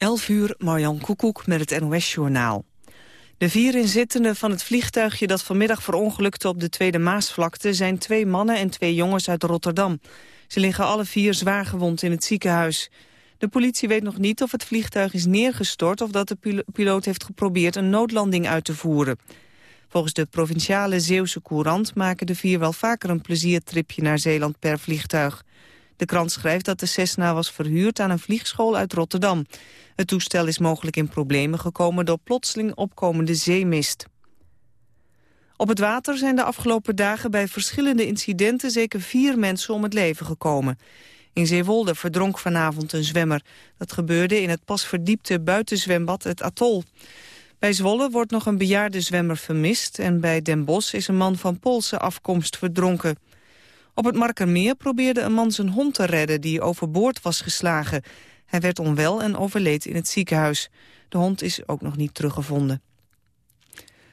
11 uur, Marjan Koekoek met het NOS-journaal. De vier inzittenden van het vliegtuigje dat vanmiddag verongelukte op de Tweede Maasvlakte... zijn twee mannen en twee jongens uit Rotterdam. Ze liggen alle vier zwaar gewond in het ziekenhuis. De politie weet nog niet of het vliegtuig is neergestort... of dat de piloot heeft geprobeerd een noodlanding uit te voeren. Volgens de provinciale Zeeuwse Courant maken de vier wel vaker een pleziertripje naar Zeeland per vliegtuig. De krant schrijft dat de Cessna was verhuurd aan een vliegschool uit Rotterdam. Het toestel is mogelijk in problemen gekomen door plotseling opkomende zeemist. Op het water zijn de afgelopen dagen bij verschillende incidenten zeker vier mensen om het leven gekomen. In Zeewolde verdronk vanavond een zwemmer. Dat gebeurde in het pas verdiepte buitenzwembad het Atol. Bij Zwolle wordt nog een bejaarde zwemmer vermist... en bij Den Bosch is een man van Poolse afkomst verdronken. Op het Markermeer probeerde een man zijn hond te redden... die overboord was geslagen. Hij werd onwel en overleed in het ziekenhuis. De hond is ook nog niet teruggevonden.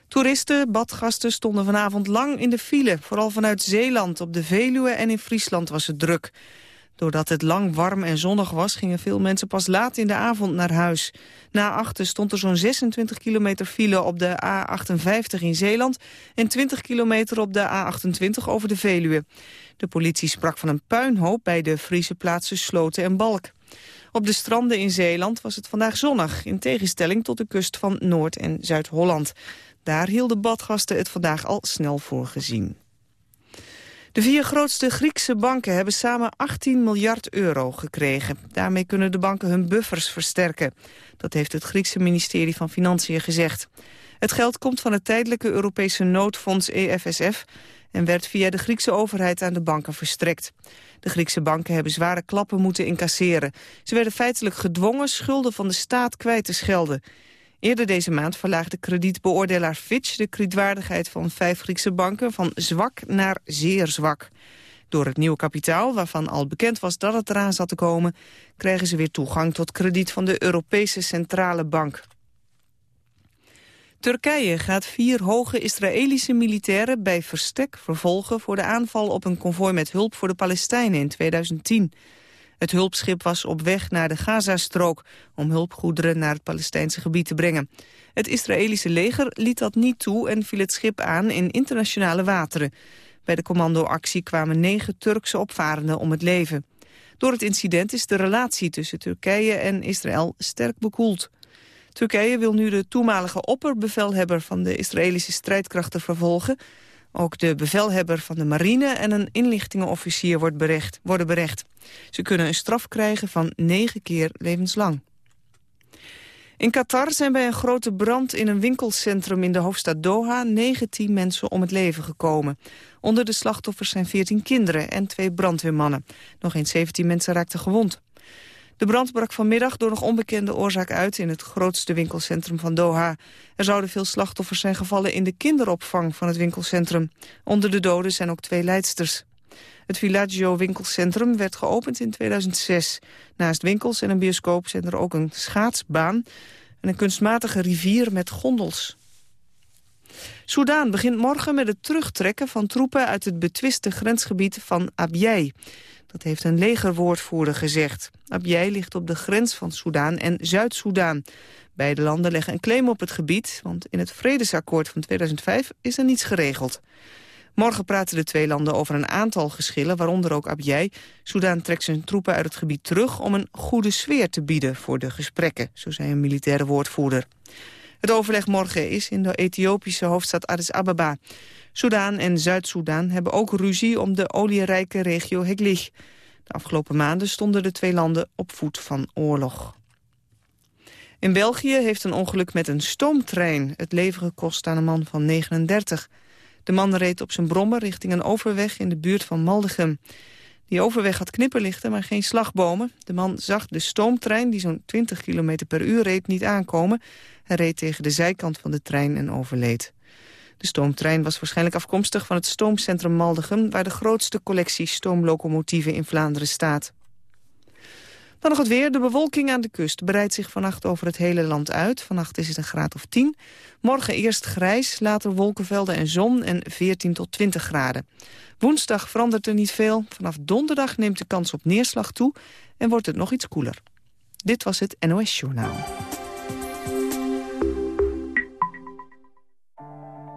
Toeristen, badgasten stonden vanavond lang in de file. Vooral vanuit Zeeland, op de Veluwe en in Friesland was het druk. Doordat het lang warm en zonnig was, gingen veel mensen pas laat in de avond naar huis. Na achter stond er zo'n 26 kilometer file op de A58 in Zeeland... en 20 kilometer op de A28 over de Veluwe. De politie sprak van een puinhoop bij de Friese plaatsen Sloten en Balk. Op de stranden in Zeeland was het vandaag zonnig... in tegenstelling tot de kust van Noord- en Zuid-Holland. Daar hielden badgasten het vandaag al snel voor gezien. De vier grootste Griekse banken hebben samen 18 miljard euro gekregen. Daarmee kunnen de banken hun buffers versterken. Dat heeft het Griekse ministerie van Financiën gezegd. Het geld komt van het tijdelijke Europese noodfonds EFSF... en werd via de Griekse overheid aan de banken verstrekt. De Griekse banken hebben zware klappen moeten incasseren. Ze werden feitelijk gedwongen schulden van de staat kwijt te schelden. Eerder deze maand verlaagde kredietbeoordelaar Fitch de kredietwaardigheid van vijf Griekse banken van zwak naar zeer zwak. Door het nieuwe kapitaal, waarvan al bekend was dat het eraan zat te komen, krijgen ze weer toegang tot krediet van de Europese Centrale Bank. Turkije gaat vier hoge Israëlische militairen bij verstek vervolgen voor de aanval op een konvooi met hulp voor de Palestijnen in 2010. Het hulpschip was op weg naar de Gazastrook om hulpgoederen naar het Palestijnse gebied te brengen. Het Israëlische leger liet dat niet toe en viel het schip aan in internationale wateren. Bij de commandoactie kwamen negen Turkse opvarenden om het leven. Door het incident is de relatie tussen Turkije en Israël sterk bekoeld. Turkije wil nu de toenmalige opperbevelhebber van de Israëlische strijdkrachten vervolgen. Ook de bevelhebber van de marine en een inlichtingenofficier wordt berecht, worden berecht. Ze kunnen een straf krijgen van negen keer levenslang. In Qatar zijn bij een grote brand in een winkelcentrum in de hoofdstad Doha 19 mensen om het leven gekomen. Onder de slachtoffers zijn 14 kinderen en twee brandweermannen. Nog eens 17 mensen raakten gewond. De brand brak vanmiddag door nog onbekende oorzaak uit in het grootste winkelcentrum van Doha. Er zouden veel slachtoffers zijn gevallen in de kinderopvang van het winkelcentrum. Onder de doden zijn ook twee leidsters. Het Villaggio winkelcentrum werd geopend in 2006. Naast winkels en een bioscoop zijn er ook een schaatsbaan en een kunstmatige rivier met gondels. Soudaan begint morgen met het terugtrekken van troepen uit het betwiste grensgebied van Abyei. Dat heeft een legerwoordvoerder gezegd. Abyei ligt op de grens van Soudaan en Zuid-Soedan. Beide landen leggen een claim op het gebied, want in het vredesakkoord van 2005 is er niets geregeld. Morgen praten de twee landen over een aantal geschillen, waaronder ook Abyei. Soudaan trekt zijn troepen uit het gebied terug om een goede sfeer te bieden voor de gesprekken, zo zei een militaire woordvoerder. Het overleg morgen is in de Ethiopische hoofdstad Addis Ababa. Soudaan en Zuid-Soedan hebben ook ruzie om de olierijke regio Heglig. De afgelopen maanden stonden de twee landen op voet van oorlog. In België heeft een ongeluk met een stoomtrein het leven gekost aan een man van 39. De man reed op zijn brommer richting een overweg in de buurt van Maldegem. Die overweg had knipperlichten, maar geen slagbomen. De man zag de stoomtrein, die zo'n 20 km per uur reed, niet aankomen. Hij reed tegen de zijkant van de trein en overleed. De stoomtrein was waarschijnlijk afkomstig van het stoomcentrum Maldegem... waar de grootste collectie stoomlocomotieven in Vlaanderen staat. Dan nog het weer. De bewolking aan de kust breidt zich vannacht over het hele land uit. Vannacht is het een graad of 10. Morgen eerst grijs, later wolkenvelden en zon en 14 tot 20 graden. Woensdag verandert er niet veel. Vanaf donderdag neemt de kans op neerslag toe en wordt het nog iets koeler. Dit was het NOS Journaal.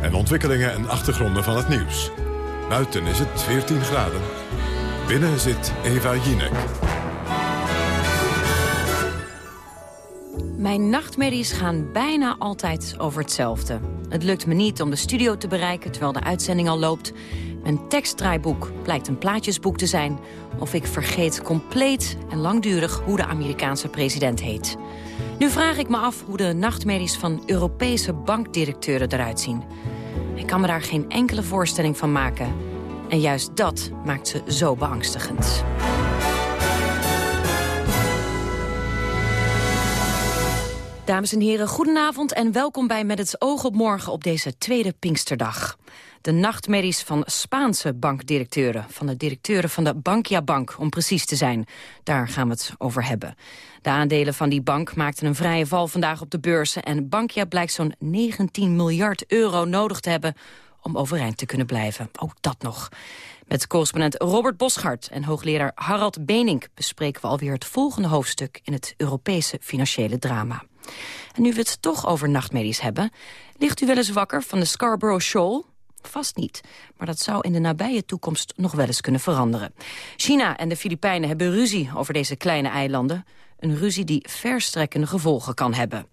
en ontwikkelingen en achtergronden van het nieuws. Buiten is het 14 graden. Binnen zit Eva Jinek. Mijn nachtmerries gaan bijna altijd over hetzelfde. Het lukt me niet om de studio te bereiken terwijl de uitzending al loopt. Mijn tekstdraaiboek blijkt een plaatjesboek te zijn... of ik vergeet compleet en langdurig hoe de Amerikaanse president heet. Nu vraag ik me af hoe de nachtmerries van Europese bankdirecteuren eruit zien. Ik kan me daar geen enkele voorstelling van maken. En juist dat maakt ze zo beangstigend. Dames en heren, goedenavond en welkom bij Met het oog op morgen op deze tweede Pinksterdag. De nachtmerries van Spaanse bankdirecteuren, van de directeuren van de Bankia Bank, om precies te zijn. Daar gaan we het over hebben. De aandelen van die bank maakten een vrije val vandaag op de beurzen en Bankia blijkt zo'n 19 miljard euro nodig te hebben om overeind te kunnen blijven. Ook dat nog. Met correspondent Robert Boschart en hoogleraar Harald Benink... bespreken we alweer het volgende hoofdstuk in het Europese financiële drama. En nu we het toch over nachtmerries hebben... ligt u wel eens wakker van de Scarborough Shoal? Vast niet, maar dat zou in de nabije toekomst nog wel eens kunnen veranderen. China en de Filipijnen hebben ruzie over deze kleine eilanden. Een ruzie die verstrekkende gevolgen kan hebben.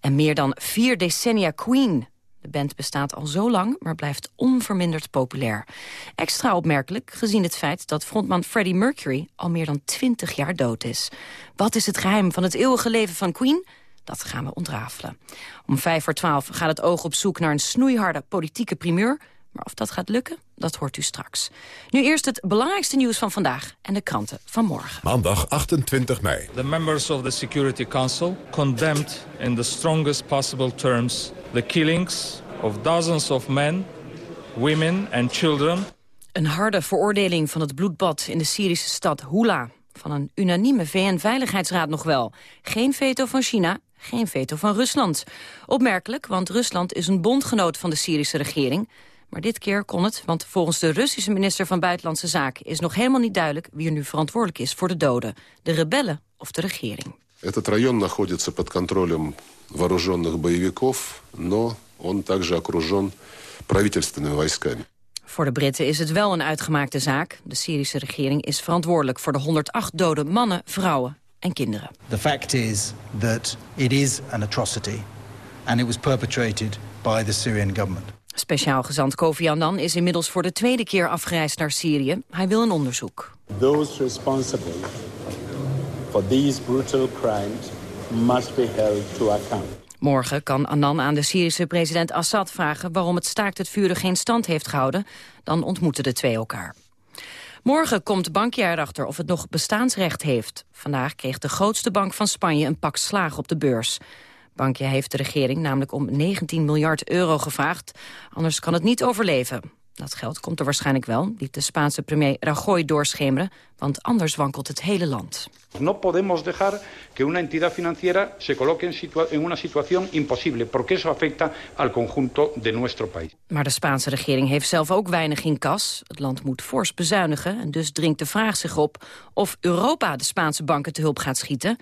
En meer dan vier decennia Queen de band bestaat al zo lang, maar blijft onverminderd populair. Extra opmerkelijk gezien het feit dat frontman Freddie Mercury... al meer dan twintig jaar dood is. Wat is het geheim van het eeuwige leven van Queen? Dat gaan we ontrafelen. Om vijf voor twaalf gaat het oog op zoek naar een snoeiharde politieke primeur... Maar of dat gaat lukken, dat hoort u straks. Nu eerst het belangrijkste nieuws van vandaag en de kranten van morgen. Maandag 28 mei. The members of the Security Council condemned in the strongest possible terms the killings of dozens of men, women and children. Een harde veroordeling van het bloedbad in de Syrische stad Hula. Van een unanieme VN-veiligheidsraad nog wel. Geen veto van China, geen veto van Rusland. Opmerkelijk, want Rusland is een bondgenoot van de Syrische regering... Maar dit keer kon het, want volgens de Russische minister van Buitenlandse Zaken... is nog helemaal niet duidelijk wie er nu verantwoordelijk is voor de doden. De rebellen of de regering. Этот район находится под контролем вооруженных боевиков, но он также окружен правительственными войсками. Voor de Britten is het wel een uitgemaakte zaak. De Syrische regering is verantwoordelijk voor de 108 dode mannen, vrouwen en kinderen. The fact is that it is an atrocity and it was perpetrated by the Syrian government. Speciaal gezant Kofi Annan is inmiddels voor de tweede keer afgereisd naar Syrië. Hij wil een onderzoek. Those responsible for these brutal crimes must be held to account. Morgen kan Annan aan de Syrische president Assad vragen... waarom het staakt het vuren geen stand heeft gehouden. Dan ontmoeten de twee elkaar. Morgen komt Bankia erachter of het nog bestaansrecht heeft. Vandaag kreeg de grootste bank van Spanje een pak slaag op de beurs. Bankia heeft de regering namelijk om 19 miljard euro gevraagd. Anders kan het niet overleven. Dat geld komt er waarschijnlijk wel, liet de Spaanse premier Rajoy doorschemeren... want anders wankelt het hele land. No podemos dejar que una entidad financiera se coloque en, situa en una situación imposible, porque eso afecta al conjunto de nuestro país. Maar de Spaanse regering heeft zelf ook weinig in kas. Het land moet fors bezuinigen en dus dringt de vraag zich op... of Europa de Spaanse banken te hulp gaat schieten.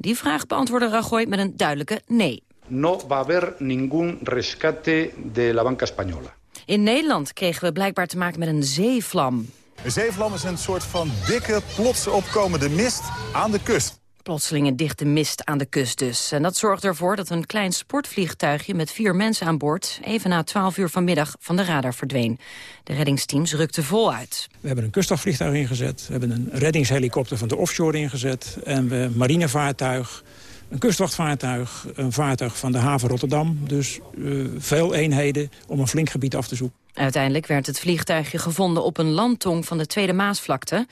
Die vraag beantwoordde Rajoy met een duidelijke nee. No va a haber ningún rescate de la banca española. In Nederland kregen we blijkbaar te maken met een zeevlam. Een zeevlam is een soort van dikke, plots opkomende mist aan de kust. Plotseling een dichte mist aan de kust dus. En dat zorgt ervoor dat een klein sportvliegtuigje met vier mensen aan boord... even na 12 uur vanmiddag van de radar verdween. De reddingsteams rukten vol uit. We hebben een kustafvliegtuig ingezet. We hebben een reddingshelikopter van de offshore ingezet. En we marinevaartuig, een kustwachtvaartuig, een vaartuig van de haven Rotterdam. Dus uh, veel eenheden om een flink gebied af te zoeken. Uiteindelijk werd het vliegtuigje gevonden op een landtong van de Tweede Maasvlakte.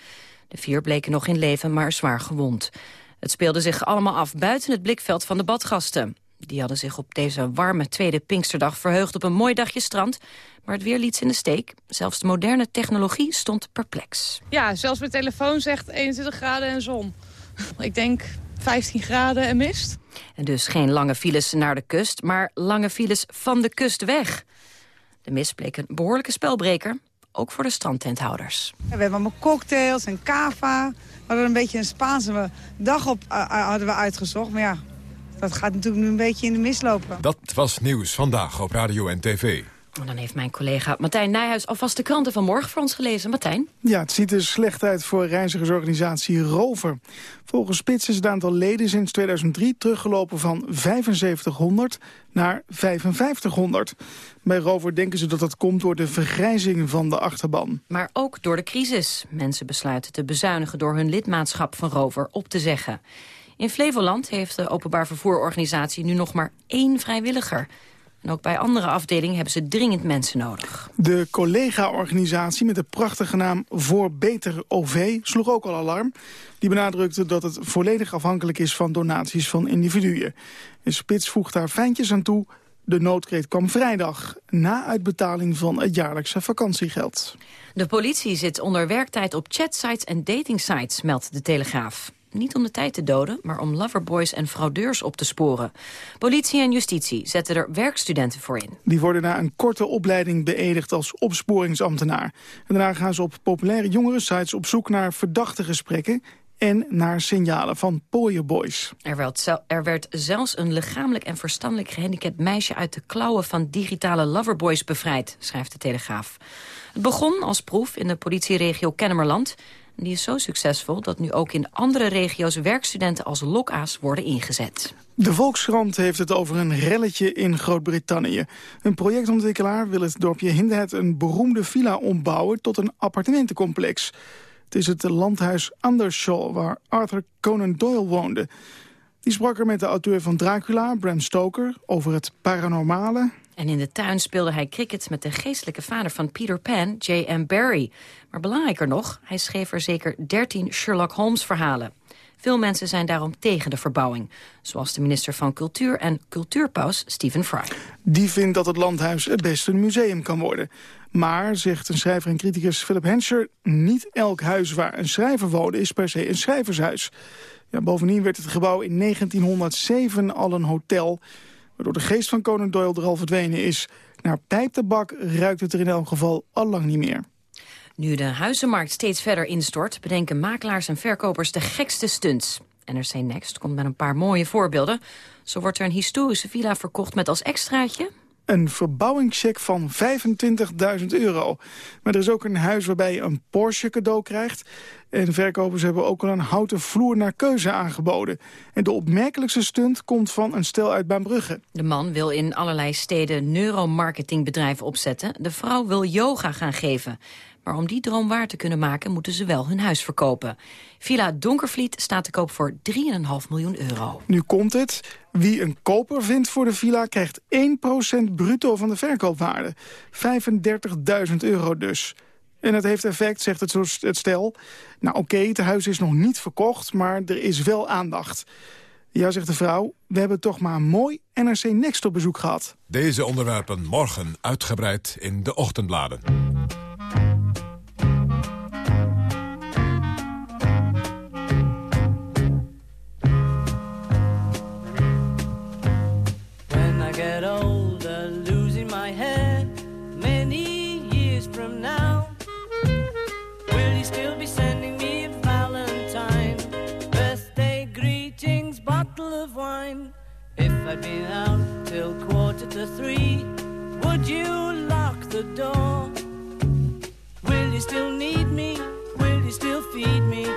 De vier bleken nog in leven, maar zwaar gewond. Het speelde zich allemaal af buiten het blikveld van de badgasten. Die hadden zich op deze warme tweede Pinksterdag verheugd op een mooi dagje strand. Maar het weer liet ze in de steek. Zelfs de moderne technologie stond perplex. Ja, zelfs mijn telefoon zegt 21 graden en zon. Ik denk 15 graden en mist. En dus geen lange files naar de kust, maar lange files van de kust weg. De mist bleek een behoorlijke spelbreker, ook voor de strandtenthouders. we hebben allemaal cocktails en cava. Hadden een beetje een Spaanse dag op uh, hadden we uitgezocht. Maar ja, dat gaat natuurlijk nu een beetje in de mist lopen. Dat was Nieuws Vandaag op Radio en TV. En dan heeft mijn collega Martijn Nijhuis alvast de kranten van morgen voor ons gelezen. Martijn? Ja, het ziet er slecht uit voor reizigersorganisatie Rover. Volgens Spits is het aantal leden sinds 2003 teruggelopen van 7500 naar 5500. Bij Rover denken ze dat dat komt door de vergrijzing van de achterban. Maar ook door de crisis. Mensen besluiten te bezuinigen door hun lidmaatschap van Rover op te zeggen. In Flevoland heeft de openbaar vervoerorganisatie nu nog maar één vrijwilliger... En ook bij andere afdelingen hebben ze dringend mensen nodig. De collega-organisatie met de prachtige naam Voor Beter OV sloeg ook al alarm. Die benadrukte dat het volledig afhankelijk is van donaties van individuen. En Spits voegt daar fijntjes aan toe. De noodkreet kwam vrijdag, na uitbetaling van het jaarlijkse vakantiegeld. De politie zit onder werktijd op chatsites en datingsites, meldt de Telegraaf. Niet om de tijd te doden, maar om loverboys en fraudeurs op te sporen. Politie en justitie zetten er werkstudenten voor in. Die worden na een korte opleiding beëdigd als opsporingsambtenaar. En daarna gaan ze op populaire jongerensites op zoek naar verdachte gesprekken en naar signalen van pooienboys. Er werd, er werd zelfs een lichamelijk en verstandelijk gehandicapt meisje... uit de klauwen van digitale loverboys bevrijd, schrijft de Telegraaf. Het begon als proef in de politieregio Kennemerland... Die is zo succesvol dat nu ook in andere regio's werkstudenten als loka's worden ingezet. De Volkskrant heeft het over een relletje in Groot-Brittannië. Een projectontwikkelaar wil het dorpje Hindhead een beroemde villa ombouwen tot een appartementencomplex. Het is het landhuis Andershaw waar Arthur Conan Doyle woonde. Die sprak er met de auteur van Dracula, Bram Stoker, over het paranormale... En in de tuin speelde hij cricket met de geestelijke vader van Peter Pan, J.M. Barrie. Maar belangrijker nog, hij schreef er zeker 13 Sherlock Holmes-verhalen. Veel mensen zijn daarom tegen de verbouwing. Zoals de minister van Cultuur en cultuurpaus Stephen Fry. Die vindt dat het landhuis het beste museum kan worden. Maar, zegt een schrijver en criticus Philip Henscher... niet elk huis waar een schrijver woonde is per se een schrijvershuis. Ja, bovendien werd het gebouw in 1907 al een hotel waardoor de geest van Conan Doyle er al verdwenen is. Naar pijptabak ruikt het er in elk geval al lang niet meer. Nu de huizenmarkt steeds verder instort... bedenken makelaars en verkopers de gekste stunts. NRC Next komt met een paar mooie voorbeelden. Zo wordt er een historische villa verkocht met als extraatje een verbouwingscheck van 25.000 euro. Maar er is ook een huis waarbij je een Porsche cadeau krijgt. En verkopers hebben ook al een houten vloer naar keuze aangeboden. En de opmerkelijkste stunt komt van een stel uit Baanbrugge. De man wil in allerlei steden neuromarketingbedrijven opzetten. De vrouw wil yoga gaan geven. Maar om die droom waar te kunnen maken, moeten ze wel hun huis verkopen. Villa Donkervliet staat te koop voor 3,5 miljoen euro. Nu komt het. Wie een koper vindt voor de villa krijgt 1% bruto van de verkoopwaarde. 35.000 euro dus. En dat heeft effect, zegt het, het stel. Nou oké, het huis is nog niet verkocht, maar er is wel aandacht. Ja, zegt de vrouw, we hebben toch maar een mooi NRC Next op bezoek gehad. Deze onderwerpen morgen uitgebreid in de ochtendbladen. Three, would you lock the door? Will you still need me? Will you still feed me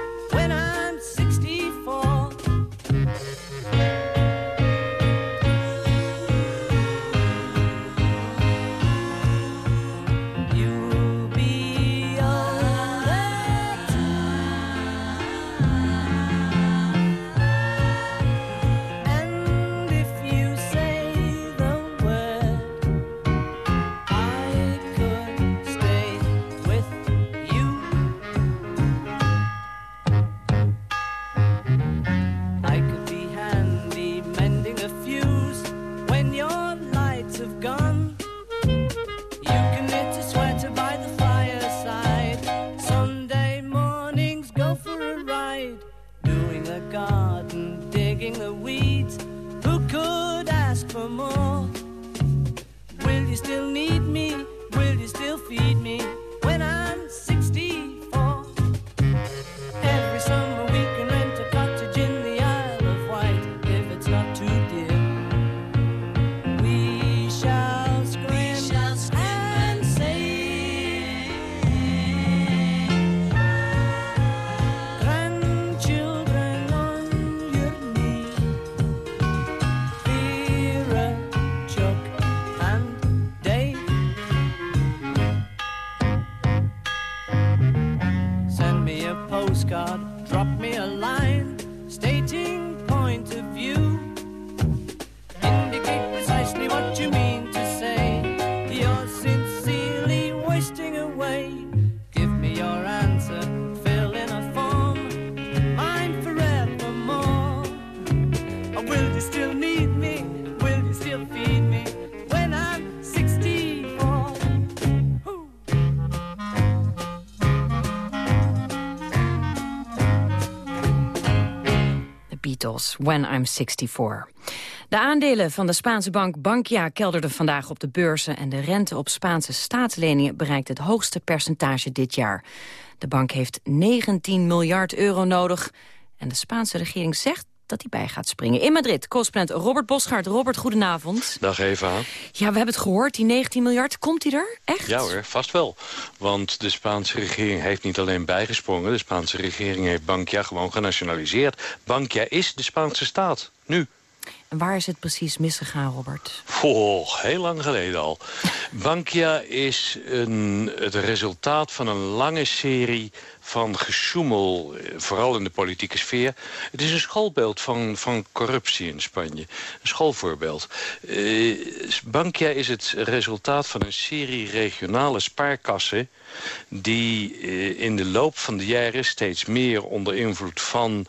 a postcard, drop me a line, stating point of view. When I'm 64. De aandelen van de Spaanse bank Bankia kelderden vandaag op de beurzen... en de rente op Spaanse staatsleningen bereikt het hoogste percentage dit jaar. De bank heeft 19 miljard euro nodig en de Spaanse regering zegt dat hij bij gaat springen. In Madrid, correspondent Robert Bosgaard. Robert, goedenavond. Dag Eva. Ja, we hebben het gehoord, die 19 miljard. Komt die er? Echt? Ja hoor, vast wel. Want de Spaanse regering heeft niet alleen bijgesprongen... de Spaanse regering heeft Bankia gewoon genationaliseerd. Bankia is de Spaanse staat, nu. En waar is het precies misgegaan, Robert? Oh, heel lang geleden al. Bankia is een, het resultaat van een lange serie van gesjoemel, eh, vooral in de politieke sfeer. Het is een schoolbeeld van, van corruptie in Spanje. Een schoolvoorbeeld. Eh, Bankia is het resultaat van een serie regionale spaarkassen... die eh, in de loop van de jaren steeds meer onder invloed van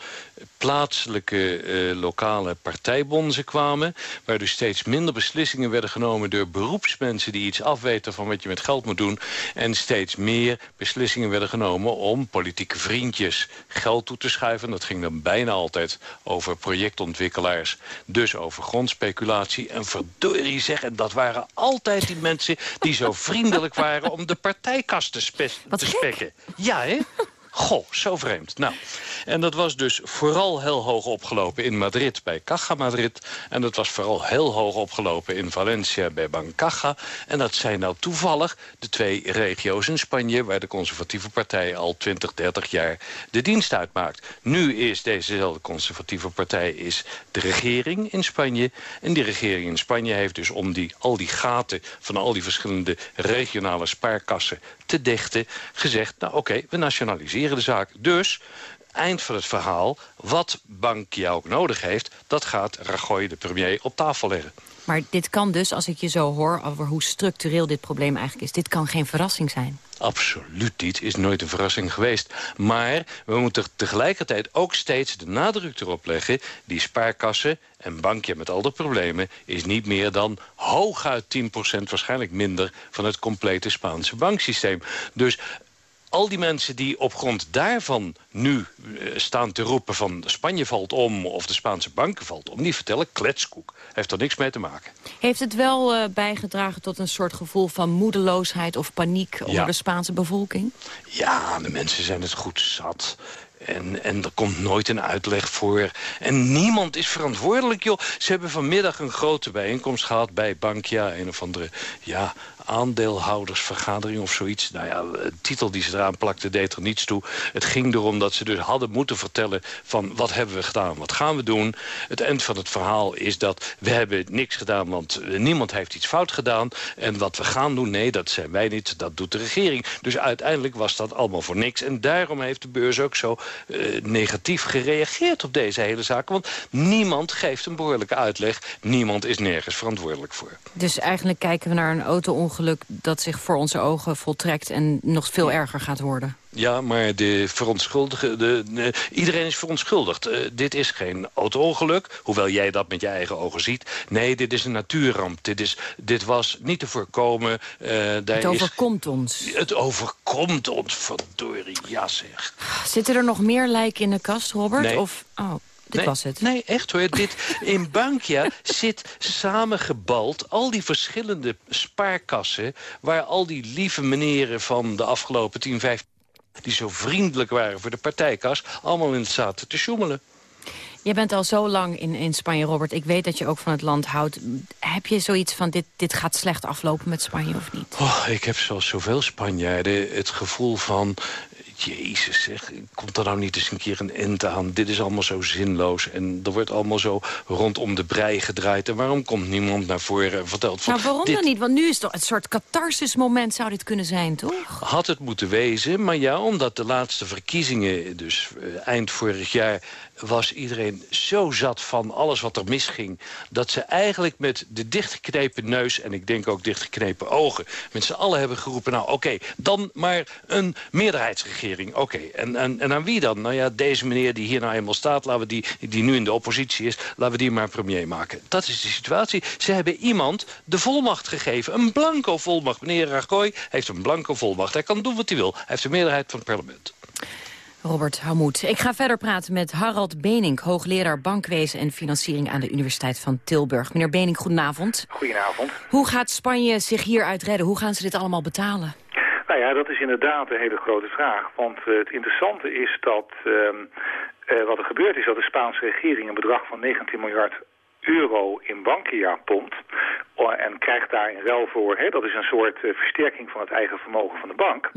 plaatselijke lokale partijbonzen kwamen... waar dus steeds minder beslissingen werden genomen door beroepsmensen... die iets afweten van wat je met geld moet doen... en steeds meer beslissingen werden genomen om politieke vriendjes geld toe te schuiven. Dat ging dan bijna altijd over projectontwikkelaars, dus over grondspeculatie. En verdorie zeggen, dat waren altijd die mensen die zo vriendelijk waren... om de partijkast te, spe te spekken. Ja, hè? Goh, zo vreemd. Nou, en dat was dus vooral heel hoog opgelopen in Madrid bij Caja Madrid. En dat was vooral heel hoog opgelopen in Valencia bij Bancaja. En dat zijn nou toevallig de twee regio's in Spanje... waar de conservatieve partij al 20, 30 jaar de dienst uitmaakt. Nu is dezezelfde conservatieve partij is de regering in Spanje. En die regering in Spanje heeft dus om die, al die gaten... van al die verschillende regionale spaarkassen te dichten... gezegd, nou oké, we nationaliseren de zaak. Dus eind van het verhaal, wat Bankia ook nodig heeft... dat gaat Rajoy, de premier, op tafel leggen. Maar dit kan dus, als ik je zo hoor over hoe structureel dit probleem eigenlijk is... dit kan geen verrassing zijn. Absoluut niet, is nooit een verrassing geweest. Maar we moeten tegelijkertijd ook steeds de nadruk erop leggen... die spaarkassen en bankje met al de problemen... is niet meer dan hooguit 10% waarschijnlijk minder... van het complete Spaanse banksysteem. Dus al die mensen die op grond daarvan nu eh, staan te roepen van Spanje valt om of de Spaanse banken valt om, die vertellen kletskoek. Heeft er niks mee te maken. Heeft het wel eh, bijgedragen tot een soort gevoel van moedeloosheid of paniek onder de Spaanse bevolking? Ja, de mensen zijn het goed zat. En, en er komt nooit een uitleg voor. En niemand is verantwoordelijk, joh. Ze hebben vanmiddag een grote bijeenkomst gehad bij Bankia. Een of andere, ja, aandeelhoudersvergadering of zoiets. Nou ja, de titel die ze eraan plakte deed er niets toe. Het ging erom dat ze dus hadden moeten vertellen van wat hebben we gedaan, wat gaan we doen. Het eind van het verhaal is dat we hebben niks gedaan, want niemand heeft iets fout gedaan. En wat we gaan doen, nee, dat zijn wij niet, dat doet de regering. Dus uiteindelijk was dat allemaal voor niks. En daarom heeft de beurs ook zo eh, negatief gereageerd op deze hele zaak. Want niemand geeft een behoorlijke uitleg. Niemand is nergens verantwoordelijk voor. Dus eigenlijk kijken we naar een auto-ongeluk dat zich voor onze ogen voltrekt en nog veel erger gaat worden. Ja, maar de verontschuldigen, de, de- iedereen is verontschuldigd. Eh, dit is geen auto-ongeluk, hoewel jij dat met je eigen ogen ziet. Nee, dit is een natuurramp. Dit, is, dit was niet te voorkomen. Eh, daar Het is- overkomt ons. het overkomt ons, verdorie, ja zeg. Zitten er nog meer lijken in de kast, Robert? Nee. Of, oh, dit nee, was het. Nee, echt hoor. Dit, in Bankia zit samengebald al die verschillende spaarkassen... waar al die lieve meneren van de afgelopen 10, 15... die zo vriendelijk waren voor de partijkas... allemaal in zaten te sjoemelen. Je bent al zo lang in, in Spanje, Robert. Ik weet dat je ook van het land houdt. Heb je zoiets van, dit, dit gaat slecht aflopen met Spanje of niet? Oh, ik heb zoals zoveel Spanjaarden het gevoel van... Jezus, zeg, komt er nou niet eens een keer een end aan? Dit is allemaal zo zinloos en er wordt allemaal zo rondom de brei gedraaid. En waarom komt niemand naar voren en vertelt van... Maar waarom dit dan niet? Want nu is het een soort catharsis-moment zou dit kunnen zijn, toch? had het moeten wezen, maar ja, omdat de laatste verkiezingen... dus eh, eind vorig jaar was iedereen zo zat van alles wat er misging... dat ze eigenlijk met de dichtgeknepen neus... en ik denk ook dichtgeknepen ogen... met z'n allen hebben geroepen... nou oké, dan maar een meerderheidsregering. Oké, en, en, en aan wie dan? Nou ja, deze meneer die hier nou eenmaal staat... Laten we die, die nu in de oppositie is, laten we die maar premier maken. Dat is de situatie. Ze hebben iemand de volmacht gegeven. Een blanco volmacht. Meneer Rajoy heeft een blanco volmacht. Hij kan doen wat hij wil. Hij heeft de meerderheid van het parlement. Robert, hou moed. Ik ga verder praten met Harald Benink, hoogleraar bankwezen en financiering aan de Universiteit van Tilburg. Meneer Benink, goedenavond. Goedenavond. Hoe gaat Spanje zich hieruit redden? Hoe gaan ze dit allemaal betalen? Nou ja, dat is inderdaad een hele grote vraag. Want eh, het interessante is dat ehm, eh, wat er gebeurd is... dat de Spaanse regering een bedrag van 19 miljard euro in Bankia pompt... o- en krijgt daar in ruil voor... Hè, dat is een soort eh, versterking van het eigen vermogen van de bank...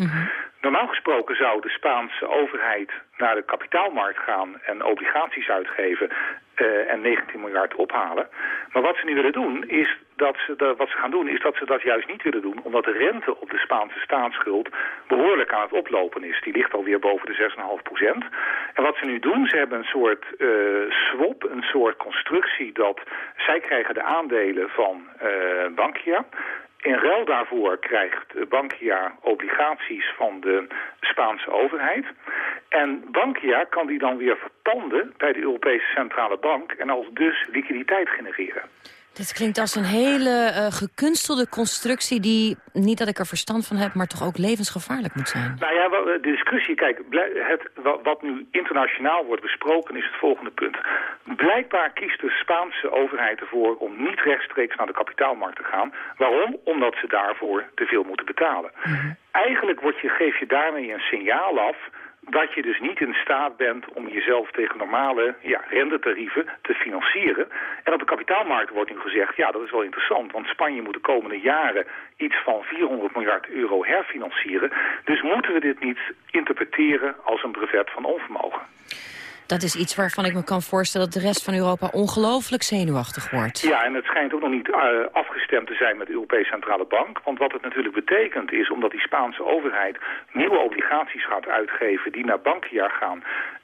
Normaal gesproken zou de Spaanse overheid naar de kapitaalmarkt gaan en obligaties uitgeven eh, en 19 miljard ophalen. Maar wat ze nu willen doen is dat ze de, wat ze gaan doen is dat ze dat juist niet willen doen, omdat de rente op de Spaanse staatsschuld behoorlijk aan het oplopen is. Die ligt alweer boven de 6,5 procent. En wat ze nu doen, ze hebben een soort eh, swap, een soort constructie dat zij krijgen de aandelen van eh Bankia. In ruil daarvoor krijgt Bankia obligaties van de Spaanse overheid. En Bankia kan die dan weer verpanden bij de Europese Centrale Bank en als dus liquiditeit genereren. Dit klinkt als een hele eh, gekunstelde constructie die, niet dat ik er verstand van heb, maar toch ook levensgevaarlijk moet zijn. Nou ja, wel, de discussie, kijk, het, wa- wat nu internationaal wordt besproken is het volgende punt. Blijkbaar kiest de Spaanse overheid ervoor om niet rechtstreeks naar de kapitaalmarkt te gaan. Waarom? Omdat ze daarvoor te veel moeten betalen. Eigenlijk word je, geef je daarmee een signaal af dat je dus niet in staat bent om jezelf tegen normale ja, rentetarieven te financieren. En op de kapitaalmarkt wordt nu gezegd, ja dat is wel interessant, want Spanje moet de komende jaren iets van 400 miljard euro herfinancieren. Dus moeten we dit niet interpreteren als een brevet van onvermogen? Dat is iets waarvan ik me kan voorstellen dat de rest van Europa ongelooflijk zenuwachtig wordt. Ja, en het schijnt ook nog niet eh, afgestemd te zijn met de Europese Centrale Bank. Want wat het natuurlijk betekent is, omdat die Spaanse overheid nieuwe obligaties gaat uitgeven die naar Bankia gaan...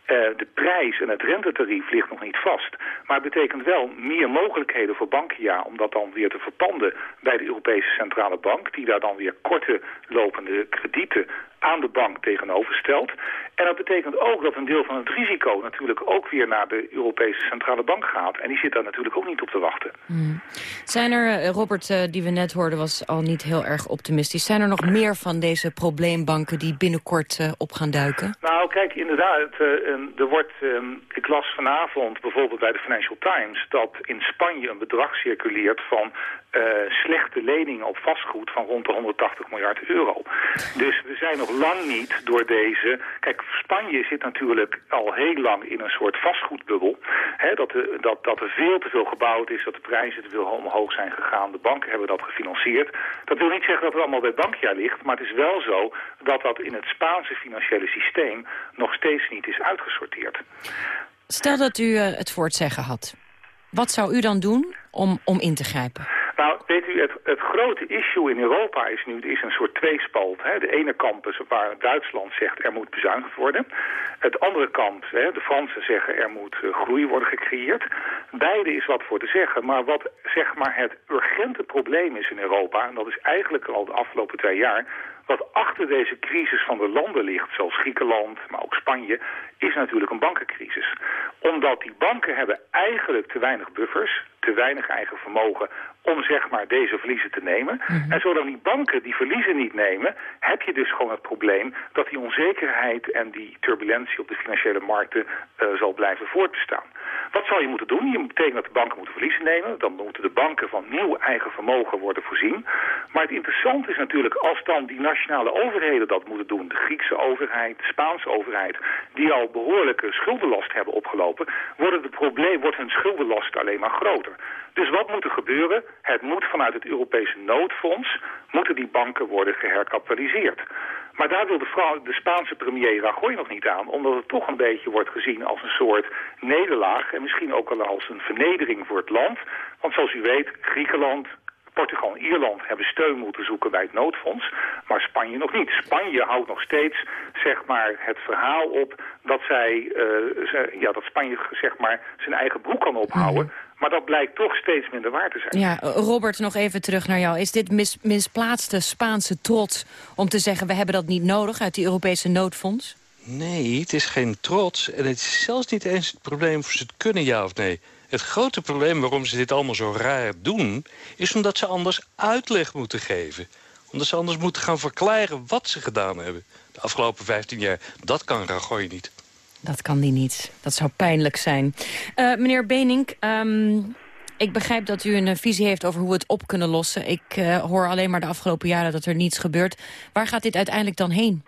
Eh, de prijs en het rentetarief ligt nog niet vast. Maar het betekent wel meer mogelijkheden voor Bankia om dat dan weer te verpanden bij de Europese Centrale Bank. Die daar dan weer korte lopende kredieten aan de bank tegenover stelt. En dat betekent ook dat een deel van het risico natuurlijk ook weer naar de Europese Centrale Bank gaat. En die zit daar natuurlijk ook niet op te wachten. Hmm. Zijn er, eh, Robert, eh, die we net hoorden, was al niet heel erg optimistisch. Zijn er nog meer van deze probleembanken die binnenkort eh, op gaan duiken? Nou, kijk, inderdaad, er wordt, ehm, ik las vanavond bijvoorbeeld bij de Financial Times dat in Spanje een bedrag circuleert van slechte leningen op vastgoed van rond de 180 miljard euro. Dus we zijn nog lang niet door deze... Kijk, Spanje zit natuurlijk al heel lang in een soort vastgoedbubbel. Hè, dat, de, dat, dat er veel te veel gebouwd is, dat de prijzen te veel omhoog zijn gegaan. De banken hebben dat gefinancierd. Dat wil niet zeggen dat het allemaal bij Bankia ligt, maar het is wel zo dat dat in het Spaanse financiële systeem nog steeds niet is uitgesorteerd. Stel dat u eh, het voor het zeggen had. Wat zou u dan doen om, om in te grijpen? Nou, weet u, het, het grote issue in Europa is nu is een soort tweespalt. Hè. De ene kamp is waar Duitsland zegt er moet bezuinigd worden. Het andere kamp, hè, de Fransen zeggen er moet eh, groei worden gecreëerd. Beide is wat voor te zeggen. Maar wat zeg maar het urgente probleem is in Europa... en dat is eigenlijk al de afgelopen twee jaar... Wat achter deze crisis van de landen ligt, zoals Griekenland, maar ook Spanje, is natuurlijk een bankencrisis. Omdat die banken hebben eigenlijk te weinig buffers, te weinig eigen vermogen om zeg maar deze verliezen te nemen. En zolang die banken die verliezen niet nemen, heb je dus gewoon het probleem dat die onzekerheid en die turbulentie op de financiële markten eh, zal blijven voortbestaan. Wat zal je moeten doen? Je betekent dat de banken moeten verliezen nemen. Dan moeten de banken van nieuw eigen vermogen worden voorzien. Maar het interessante is natuurlijk als dan die nationale overheden dat moeten doen. De Griekse overheid, de Spaanse overheid. Die al behoorlijke schuldenlast hebben opgelopen. Wordt, het probleem, wordt hun schuldenlast alleen maar groter. Dus wat moet er gebeuren? Het moet vanuit het Europese noodfonds, moeten die banken worden geherkapitaliseerd. Maar daar wil de, de Spaanse premier Rajoy nog niet aan, omdat het toch een beetje wordt gezien als een soort nederlaag en misschien ook wel als een vernedering voor het land. Want zoals u weet, Griekenland, Portugal en Ierland hebben steun moeten zoeken bij het noodfonds, maar Spanje nog niet. Spanje houdt nog steeds zeg maar, het verhaal op dat, zij, uh, ze, ja, dat Spanje zeg maar, zijn eigen broek kan ophouden. Maar dat blijkt toch steeds minder waar te zijn. Ja, Robert, nog even terug naar jou. Is dit mis, misplaatste Spaanse trots om te zeggen... we hebben dat niet nodig uit die Europese noodfonds? Nee, het is geen trots. En het is zelfs niet eens het probleem of ze het kunnen, ja of nee. Het grote probleem waarom ze dit allemaal zo raar doen... is omdat ze anders uitleg moeten geven. Omdat ze anders moeten gaan verklaren wat ze gedaan hebben. De afgelopen 15 jaar. Dat kan Rajoy niet. Dat kan die niet. Dat zou pijnlijk zijn. Uh, meneer Benink, um, ik begrijp dat u een visie heeft over hoe we het op kunnen lossen. Ik uh, hoor alleen maar de afgelopen jaren dat er niets gebeurt. Waar gaat dit uiteindelijk dan heen?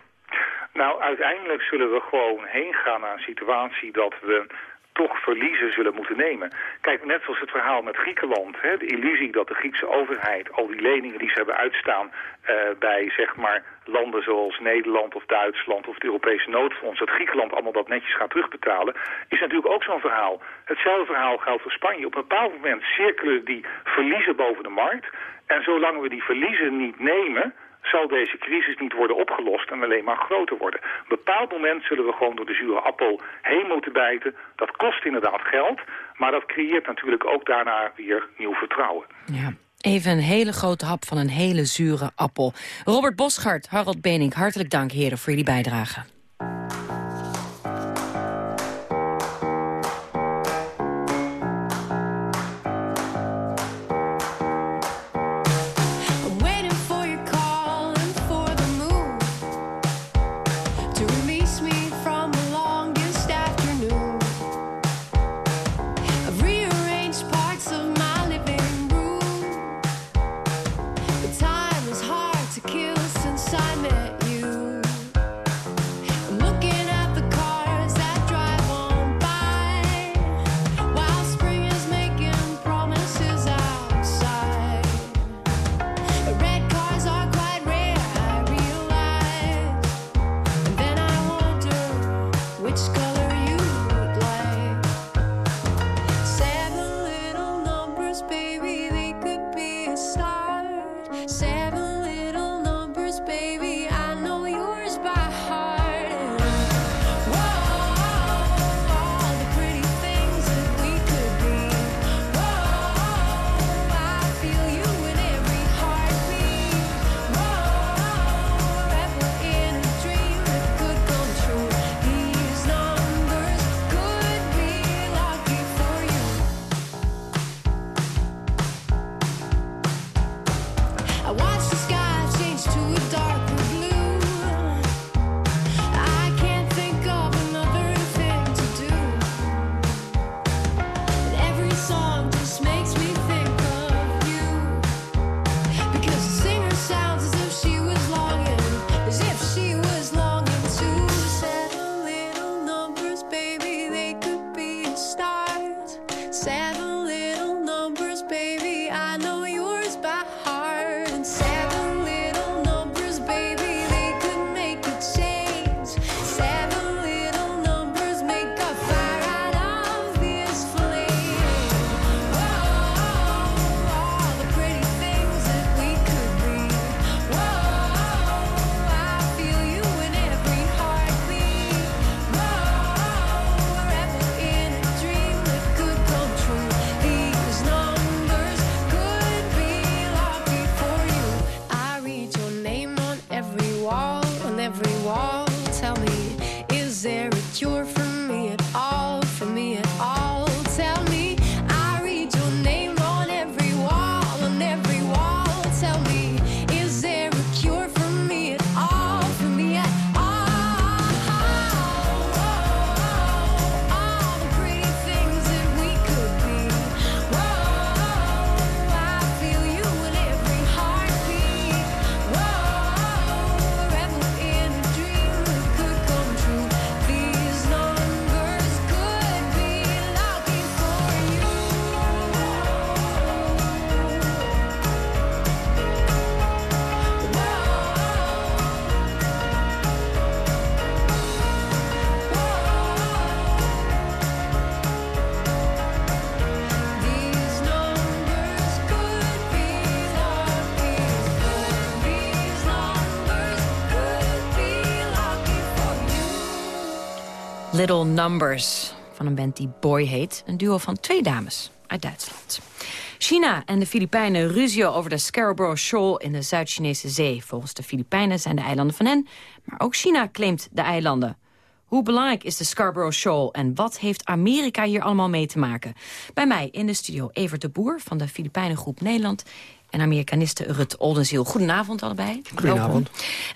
Nou, uiteindelijk zullen we gewoon heen gaan naar een situatie dat we toch verliezen zullen moeten nemen. Kijk, net zoals het verhaal met Griekenland. Hè, de illusie dat de Griekse overheid al die leningen die ze hebben uitstaan... Uh, bij zeg maar landen zoals Nederland of Duitsland of het Europese noodfonds... dat Griekenland allemaal dat netjes gaat terugbetalen... is natuurlijk ook zo'n verhaal. Hetzelfde verhaal geldt voor Spanje. Op een bepaald moment cirkelen die verliezen boven de markt... en zolang we die verliezen niet nemen zal deze crisis niet worden opgelost en alleen maar groter worden. Op een bepaald moment zullen we gewoon door de zure appel heen moeten bijten. Dat kost inderdaad geld, maar dat creëert natuurlijk ook daarna weer nieuw vertrouwen. Ja. Even een hele grote hap van een hele zure appel. Robert Boschart, Harold Benink, hartelijk dank heren voor jullie bijdrage. Little Numbers van een band die Boy heet. Een duo van twee dames uit Duitsland. China en de Filipijnen ruzien over de Scarborough Shoal in de Zuid-Chinese zee. Volgens de Filipijnen zijn de eilanden van hen, maar ook China claimt de eilanden. Hoe belangrijk is de Scarborough Shoal en wat heeft Amerika hier allemaal mee te maken? Bij mij in de studio Evert de Boer van de Filipijnengroep Nederland en Amerikaniste Rut Oldenziel. Goedenavond allebei. Goedenavond.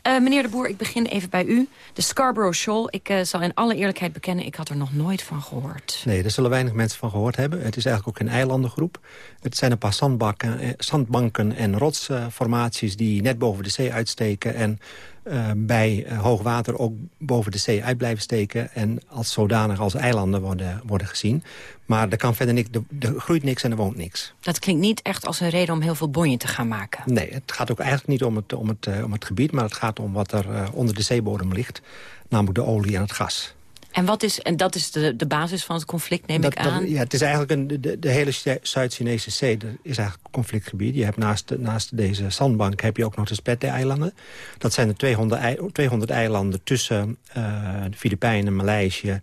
Uh, meneer de Boer, ik begin even bij u. De Scarborough Shoal, ik uh, zal in alle eerlijkheid bekennen... ik had er nog nooit van gehoord. Nee, daar zullen weinig mensen van gehoord hebben. Het is eigenlijk ook een eilandengroep. Het zijn een paar zandbanken, eh, zandbanken en rotsformaties... die net boven de zee uitsteken... en uh, bij uh, hoogwater ook boven de zee uit blijven steken... en als zodanig als eilanden worden, worden gezien. Maar er kan verder niks, er, er groeit niks en er woont niks. Dat klinkt niet echt als een reden om heel veel bonje te gaan maken. Nee, het gaat ook eigenlijk niet om het, om het, uh, om het gebied... maar het gaat om wat er onder de zeebodem ligt. Namelijk de olie en het gas. En, wat is, en dat is de, de basis van het conflict, neem dat, ik aan? Dat, ja, het is eigenlijk een, de, de hele Zuid-Chinese zee dat is eigenlijk een conflictgebied. Je hebt naast, naast deze zandbank heb je ook nog de Spette-eilanden. Dat zijn de 200, 200 eilanden tussen uh, de Filipijnen, Maleisië,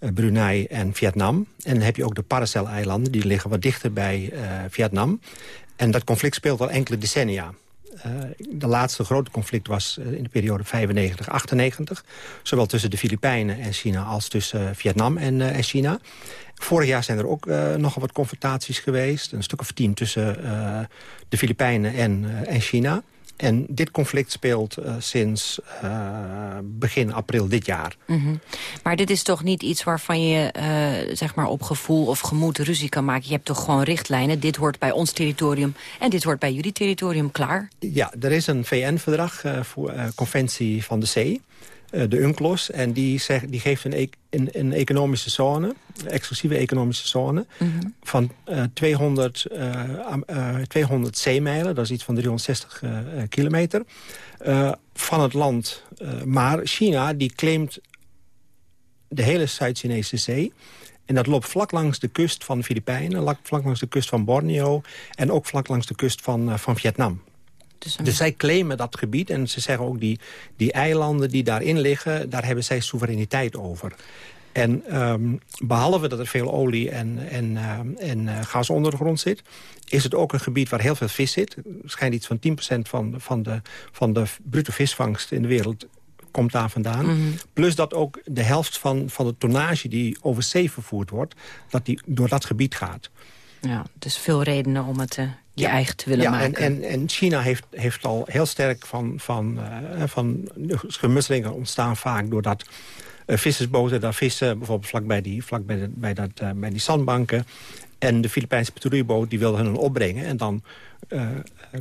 uh, Brunei en Vietnam. En dan heb je ook de Paracel-eilanden, die liggen wat dichter bij uh, Vietnam. En dat conflict speelt al enkele decennia. Uh, de laatste grote conflict was uh, in de periode 95-98. Zowel tussen de Filipijnen en China als tussen uh, Vietnam en, en, China. Vorig jaar zijn er ook nogal wat confrontaties geweest. Een stuk of tien tussen de Filipijnen en, en China. En dit conflict speelt uh, sinds uh, begin april dit jaar. Mm -hmm. Maar dit is toch niet iets waarvan je uh, zeg maar op gevoel of gemoed ruzie kan maken? Je hebt toch gewoon richtlijnen. Dit hoort bij ons territorium en dit hoort bij jullie territorium. Klaar? Ja, er is een VN-verdrag, voor Conventie van de Zee. De UNCLOS. En die, zegt, die geeft een, een, een economische zone, een exclusieve economische zone... Mm -hmm. van uh, 200, uh, uh, 200 zeemijlen, dat is iets van 360 kilometer... van het land. maar China die claimt de hele Zuid-Chinese zee... En dat loopt vlak langs de kust van de Filipijnen... vlak langs de kust van Borneo... en ook vlak langs de kust van, van Vietnam. Dus, dus, zij claimen dat gebied en ze zeggen ook die, die eilanden die daarin liggen... daar hebben zij soevereiniteit over. En um, behalve dat er veel olie en, en, uh, en uh, gas onder de grond zit... is het ook een gebied waar heel veel vis zit. Schijnt iets van 10% van, van, de, van de bruto visvangst in de wereld komt daar vandaan. Mm -hmm. Plus dat ook de helft van, van de tonnage die over zee vervoerd wordt... dat die door dat gebied gaat. Ja, dus veel redenen om het uh, je ja. eigen te willen ja, maken. En, en, en China heeft, heeft al heel sterk van, van, uh, van gemusselingen ontstaan vaak... doordat uh, vissersboten daar vissen, bijvoorbeeld vlak bij die, vlak bij de, bij dat, uh, bij die zandbanken... En de Filipijnse patrouilleboot die wilde hun opbrengen. En dan uh,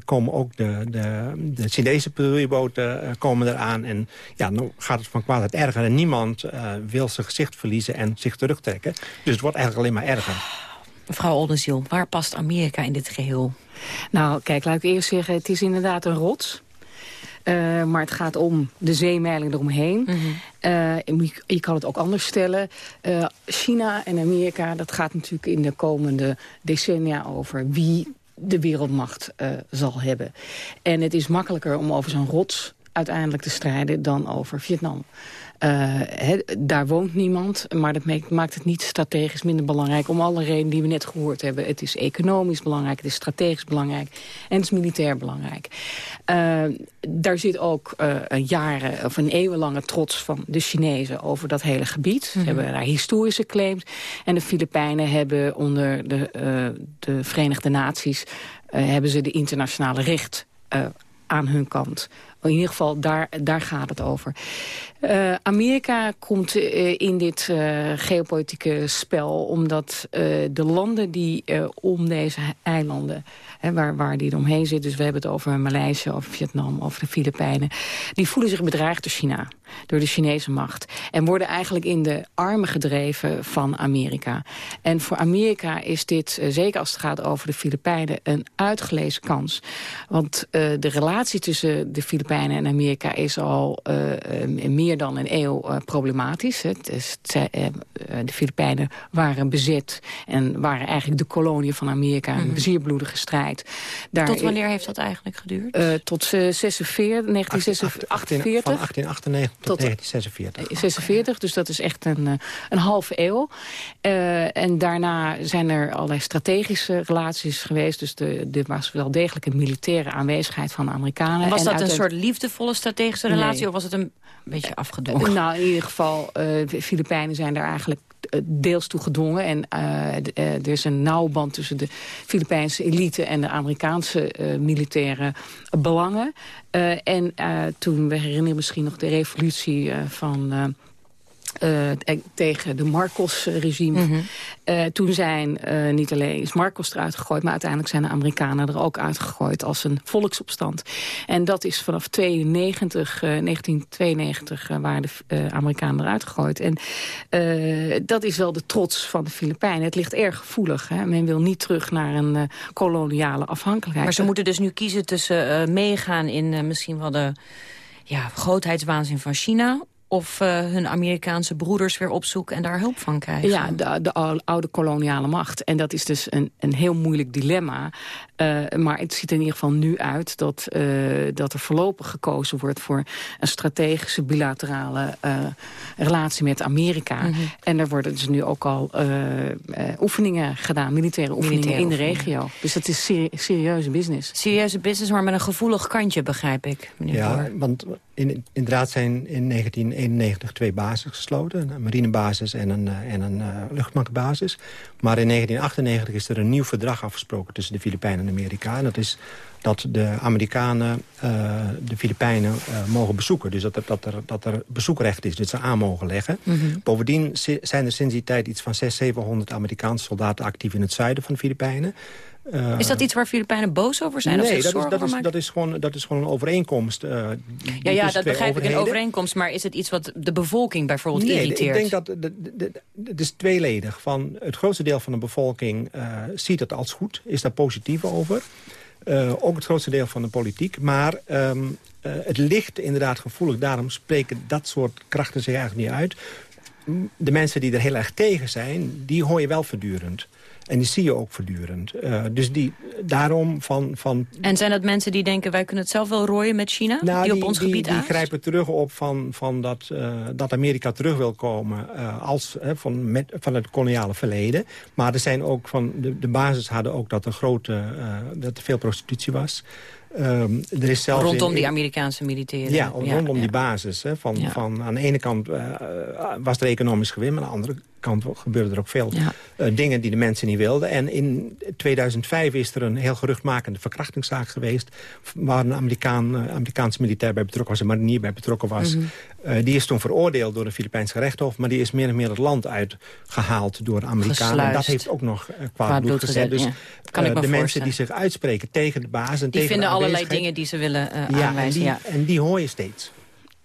komen ook de, de, de Chinese patrouilleboten uh, komen eraan. En ja, dan gaat het van kwaad het erger. En niemand uh, wil zijn gezicht verliezen en zich terugtrekken. Dus het wordt eigenlijk alleen maar erger. Mevrouw Oldenziel, waar past Amerika in dit geheel? Nou, kijk, laat ik eerst zeggen, het is inderdaad een rots. Uh, maar het gaat om de zeemeiling eromheen. Mm -hmm. uh, je, je, kan het ook anders stellen. Uh, China en Amerika, dat gaat natuurlijk in de komende decennia over wie de wereldmacht zal hebben. En het is makkelijker om over zo'n rots uiteindelijk te strijden dan over Vietnam. Uh, he, daar woont niemand, maar dat maakt het niet strategisch minder belangrijk... om alle redenen die we net gehoord hebben. Het is economisch belangrijk, het is strategisch belangrijk... en het is militair belangrijk. Uh, daar zit ook uh, een jaren of een eeuwenlange trots van de Chinezen... over dat hele gebied. Ze mm -hmm. hebben daar historische claims. En de Filipijnen hebben onder de, de Verenigde Naties... hebben ze de internationale recht aan hun kant. In ieder geval, daar, daar gaat het over. Uh, Amerika komt uh, in dit uh, geopolitieke spel... omdat de landen die om deze eilanden... Waar, waar die omheen zit, dus we hebben het over Maleisië, over Vietnam, over de Filipijnen... die voelen zich bedreigd door China, door de Chinese macht. En worden eigenlijk in de armen gedreven van Amerika. En voor Amerika is dit, zeker als het gaat over de Filipijnen... een uitgelezen kans. Want de relatie tussen de Filipijnen en Amerika is al meer meer dan een eeuw uh, problematisch. Het is, uh, de Filipijnen waren bezet en waren eigenlijk de kolonie van Amerika. Een mm -hmm. zeer bloedige strijd. Daar tot wanneer heeft dat eigenlijk geduurd? tot 46, 1948. Van 1898 tot 1946. 46, dus dat is echt een, eh, een halve eeuw. Uh, en daarna zijn er allerlei strategische relaties geweest. Dus de, er was wel degelijk een militaire aanwezigheid van de Amerikanen. En was en dat een soort liefdevolle strategische relatie Nee. of was het een beetje afgedwongen? Nou, in ieder geval, eh, de Filipijnen zijn daar eigenlijk eh, deels toe gedwongen. En eh, eh, er is een nauwe band tussen de Filipijnse elite en de Amerikaanse eh, militaire belangen. Eh, en eh, toen, we herinneren misschien nog de revolutie eh, van... eh, te- tegen de Marcos-regime. Mhm. Eh, toen zijn eh, niet alleen is Marcos eruit gegooid... maar uiteindelijk zijn de Amerikanen er ook uitgegooid als een volksopstand. En dat is vanaf 92, eh, 1992 eh, waren de Amerikanen eruit gegooid. En dat is wel de trots van de Filipijnen. Het ligt erg gevoelig. Hè? Men wil niet terug naar een koloniale afhankelijkheid. Maar ze moeten dus nu kiezen tussen meegaan in misschien wel de ja, grootheidswaanzin van China... of eh, hun Amerikaanse broeders weer opzoeken en daar hulp van krijgen. Ja, de, de ou- oude koloniale macht. En dat is dus een, een heel moeilijk dilemma. Eh, maar het ziet er in ieder geval nu uit dat, eh, dat er voorlopig gekozen wordt... voor een strategische bilaterale eh, relatie met Amerika. Mhm. En er worden dus nu ook al eh, eh, oefeningen gedaan, militaire oefeningen Militaire in de regio. Dus dat is seri- serieuze business. Serieuze business, maar met een gevoelig kantje, begrijp ik. Meneer Ja, Boer. want in, inderdaad zijn in 1991 twee bases gesloten. Een marinebasis en een, eh, en een eh, luchtmachtbasis. Maar in 1998 is er een nieuw verdrag afgesproken tussen de Filipijnen en Amerika. En dat is dat de Amerikanen eh, de Filipijnen mogen bezoeken. Dus dat er, dat, er, dat er bezoekrecht is, dat ze aan mogen leggen. Mhm. Bovendien zijn er sinds die tijd iets van 600, 700 Amerikaanse soldaten actief in het zuiden van de Filipijnen. Eh, Is dat iets waar Filipijnen boos over zijn? nee, dat is, dat, is, dat, is gewoon, dat is gewoon een overeenkomst. eh, Ja, ja dat begrijp ik, een overeenkomst. Maar is het iets wat de bevolking bijvoorbeeld Nee, irriteert? ik denk dat het is tweeledig. Van het grootste deel van de bevolking eh, ziet het als goed, is daar positief over. Ook het grootste deel van de politiek. Maar ehm, eh, het ligt inderdaad gevoelig. Daarom spreken dat soort krachten zich eigenlijk niet uit. De mensen die er heel erg tegen zijn, die hoor je wel voortdurend. En die zie je ook voortdurend. Eh, dus die, daarom van, van En zijn dat mensen die denken, wij kunnen het zelf wel rooien met China? nou, die op ons gebied die aast? grijpen terug op van, van dat, eh, dat Amerika terug wil komen eh, als, van, met, van het koloniale verleden. Maar er zijn ook van de, de basis hadden ook dat er grote dat er veel prostitutie was. Ehm, er is zelfs Rondom in- die Amerikaanse militairen. ja, om- rondom die basis. Hè, van, Ja. van, aan de ene kant eh, was er economisch gewin... maar aan de andere kant gebeurden er ook veel eh, dingen die de mensen niet wilden. En in 2005 is er een heel geruchtmakende verkrachtingszaak geweest... waar een Amerikaan, eh, Amerikaanse militair bij betrokken was... een marinier bij betrokken was. Mhm. Die is toen veroordeeld door een Filipijns gerechtshof... maar die is meer en meer het land uitgehaald door de Amerikanen. En dat heeft ook nog kwaad, Kwaad bloed bloed gezet. gezet, Dus. Kan ik de mensen die zich uitspreken tegen de baas... En Die tegen allerlei dingen die ze willen eh, ja, en aanwijzen. die, ja. en die hoor je steeds.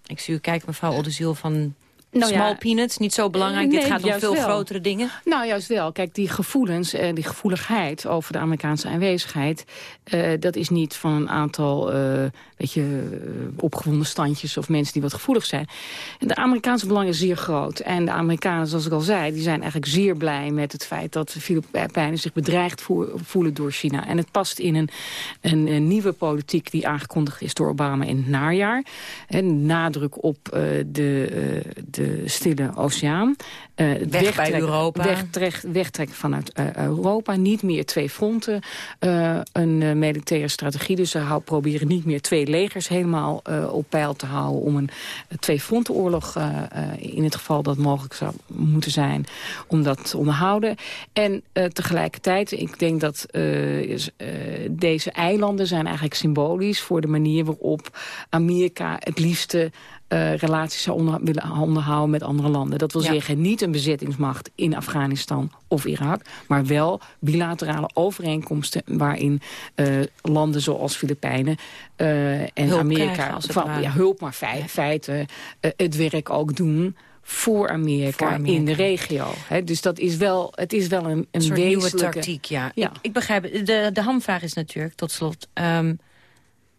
Ik zie u kijken, mevrouw Oldeziel, van Nou ja, small peanuts. Niet zo belangrijk, Nee, dit gaat om veel wel. grotere dingen. Nou, juist wel. Kijk, die gevoelens en die gevoeligheid over de Amerikaanse aanwezigheid... eh, dat is niet van een aantal eh weet je, eh, opgewonden standjes of mensen die wat gevoelig zijn. De Amerikaanse belang is zeer groot. En de Amerikanen, zoals ik al zei, die zijn eigenlijk zeer blij met het feit... dat de Filipijnen zich bedreigd voe- voelen door China. En het past in een, een, een nieuwe politiek die aangekondigd is door Obama in het najaar. En nadruk op eh, de, eh, de stille oceaan. Eh, het bij wegtrekken- Europa. wegtrek- wegtrekken vanuit eh, Europa. Niet meer twee fronten. eh, een militaire strategie. Dus ze hou- proberen niet meer twee legers helemaal op peil te houden... om een twee-frontenoorlog, eh, eh, in het geval dat mogelijk zou moeten zijn... om dat te onderhouden. En tegelijkertijd, ik denk dat deze eilanden zijn eigenlijk symbolisch... voor de manier waarop Amerika het liefste eh, relaties zou onder, willen onderhouden met andere landen. Dat wil Ja. zeggen, niet een bezettingsmacht in Afghanistan of Irak... maar wel bilaterale overeenkomsten waarin eh, landen zoals Filipijnen eh, en Hulp Amerika... van- ja, hulp, maar fei- feiten het werk ook doen voor Amerika, Voor Amerika. in de regio. Dus dat is wel, het is wel een, een Een soort nieuwe tactiek, ja. Ja. Ik, ik begrijp het. De, de hamvraag is natuurlijk, tot slot... ehm,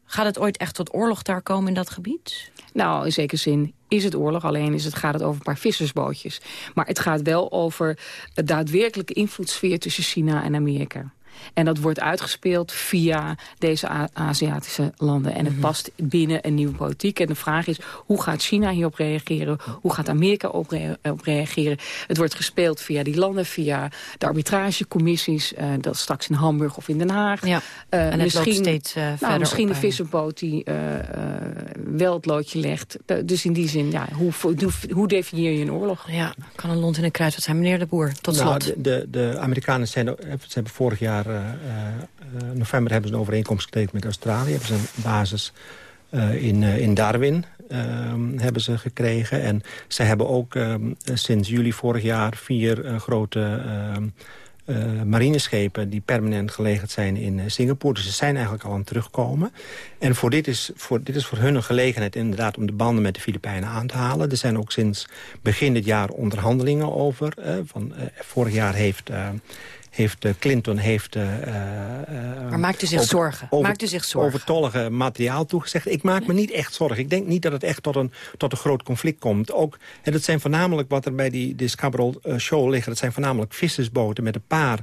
gaat het ooit echt tot oorlog daar komen in dat gebied? Nou, in zekere zin is het oorlog. Alleen is het, gaat het over een paar vissersbootjes. Maar het gaat wel over de daadwerkelijke invloedssfeer tussen China en Amerika. En dat wordt uitgespeeld via deze Aziatische landen. En het Mhm. past binnen een nieuwe politiek. En de vraag is, hoe gaat China hierop reageren? Hoe gaat Amerika op, rea- op reageren? Het wordt gespeeld via die landen, via de arbitragecommissies. eh, dat straks in Hamburg of in Den Haag. Ja, Eh, en het misschien, loopt steeds, eh, nou, verder Misschien op, eh. vissenboot die wel het loodje legt. Dus in die zin, ja, hoe, hoe, hoe definieer je een oorlog? Ja, kan een lont in een kruidvat zijn. Meneer de Boer, tot Nou, slot. de, de, de Amerikanen zijn, hebben vorig jaar, eh, eh, eh, november, hebben ze een overeenkomst getekend met Australië. Hebben ze een basis in, in Darwin ehm, hebben ze gekregen. En ze hebben ook ehm, sinds juli vorig jaar vier grote eh, marineschepen... die permanent gelegerd zijn in Singapore. Dus ze zijn eigenlijk al aan het terugkomen. En voor dit, is, voor, dit is voor hun een gelegenheid inderdaad om de banden met de Filipijnen aan te halen. Er zijn ook sinds begin dit jaar onderhandelingen over. van, vorig jaar heeft... heeft eh, Clinton heeft, eh, eh, Maar maakt u zich over- zorgen? over- Maakt u zich zorgen? Overtollige materiaal toegezegd. Ik maak me niet echt zorgen. Ik denk niet dat het echt tot een, tot een groot conflict komt. Ook, en dat zijn voornamelijk wat er bij die, die Scarborough Shoal liggen. Dat zijn voornamelijk vissersboten met een paar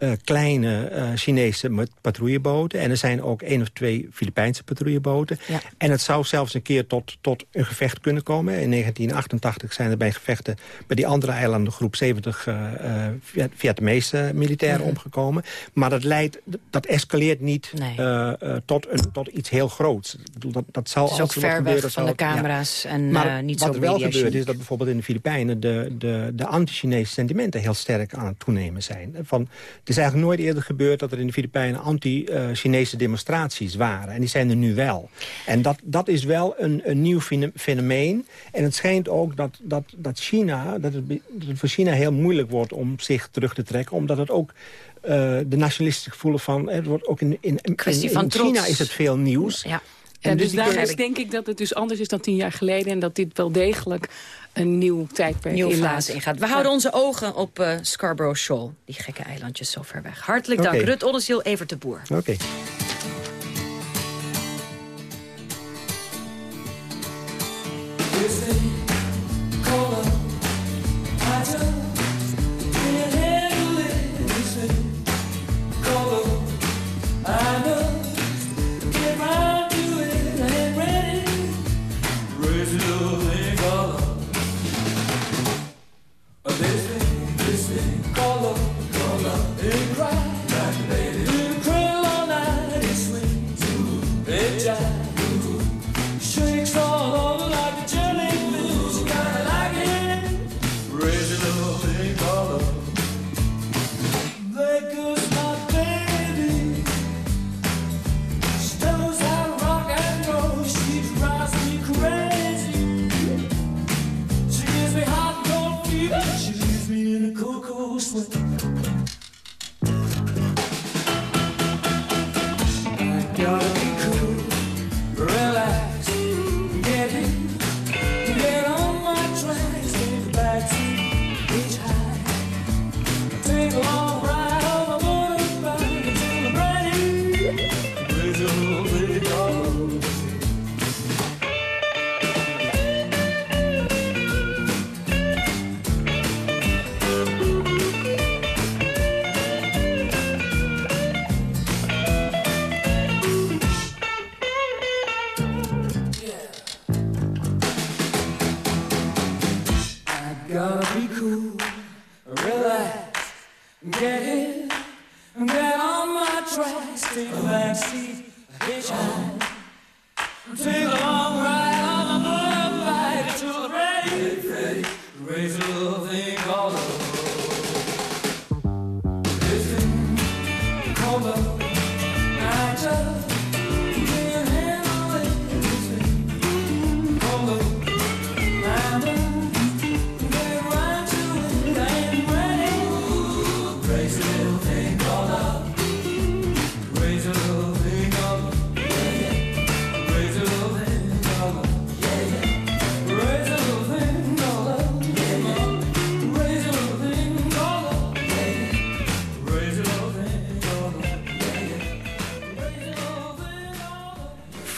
eh, kleine eh, Chinese patrouilleboten. En er zijn ook één of twee Filipijnse patrouilleboten. Ja. En het zou zelfs een keer tot, tot een gevecht kunnen komen. In 1988 zijn er bij gevechten bij die andere eilanden groep 70 eh, eh, Viet- Vietnamese militairen omgekomen. Maar dat leidt, dat escaleert niet tot, een, tot iets heel groots. Ik bedoel, dat, dat zal Het is ook er wat ver weg gebeuren, van zal de ja. camera's en Maar niet wat zo er wel gebeurt is dat bijvoorbeeld in de Filipijnen... de, de, de anti-Chinese sentimenten heel sterk aan het toenemen zijn. Van, is eigenlijk nooit eerder gebeurd dat er in de Filipijnen anti-Chinese demonstraties waren. En die zijn er nu wel. En dat, dat is wel een, een nieuw fenomeen. En het schijnt ook dat, dat, dat China, dat het, be- dat het voor China heel moeilijk wordt om zich terug te trekken. Omdat het ook eh, de nationalistische gevoelen van... Het wordt ook in, in, in. China is het veel nieuws. Ja. En dus, daar kunnen- is denk ik dat het dus anders is dan tien jaar geleden... en dat dit wel degelijk een nieuw tijdperk nieuwe fase ingaat. We houden onze ogen op eh, Scarborough Shoal. Die gekke eilandjes zo ver weg. Hartelijk dank. Oké. Rut Ollesiel, Evert de Boer. Oké.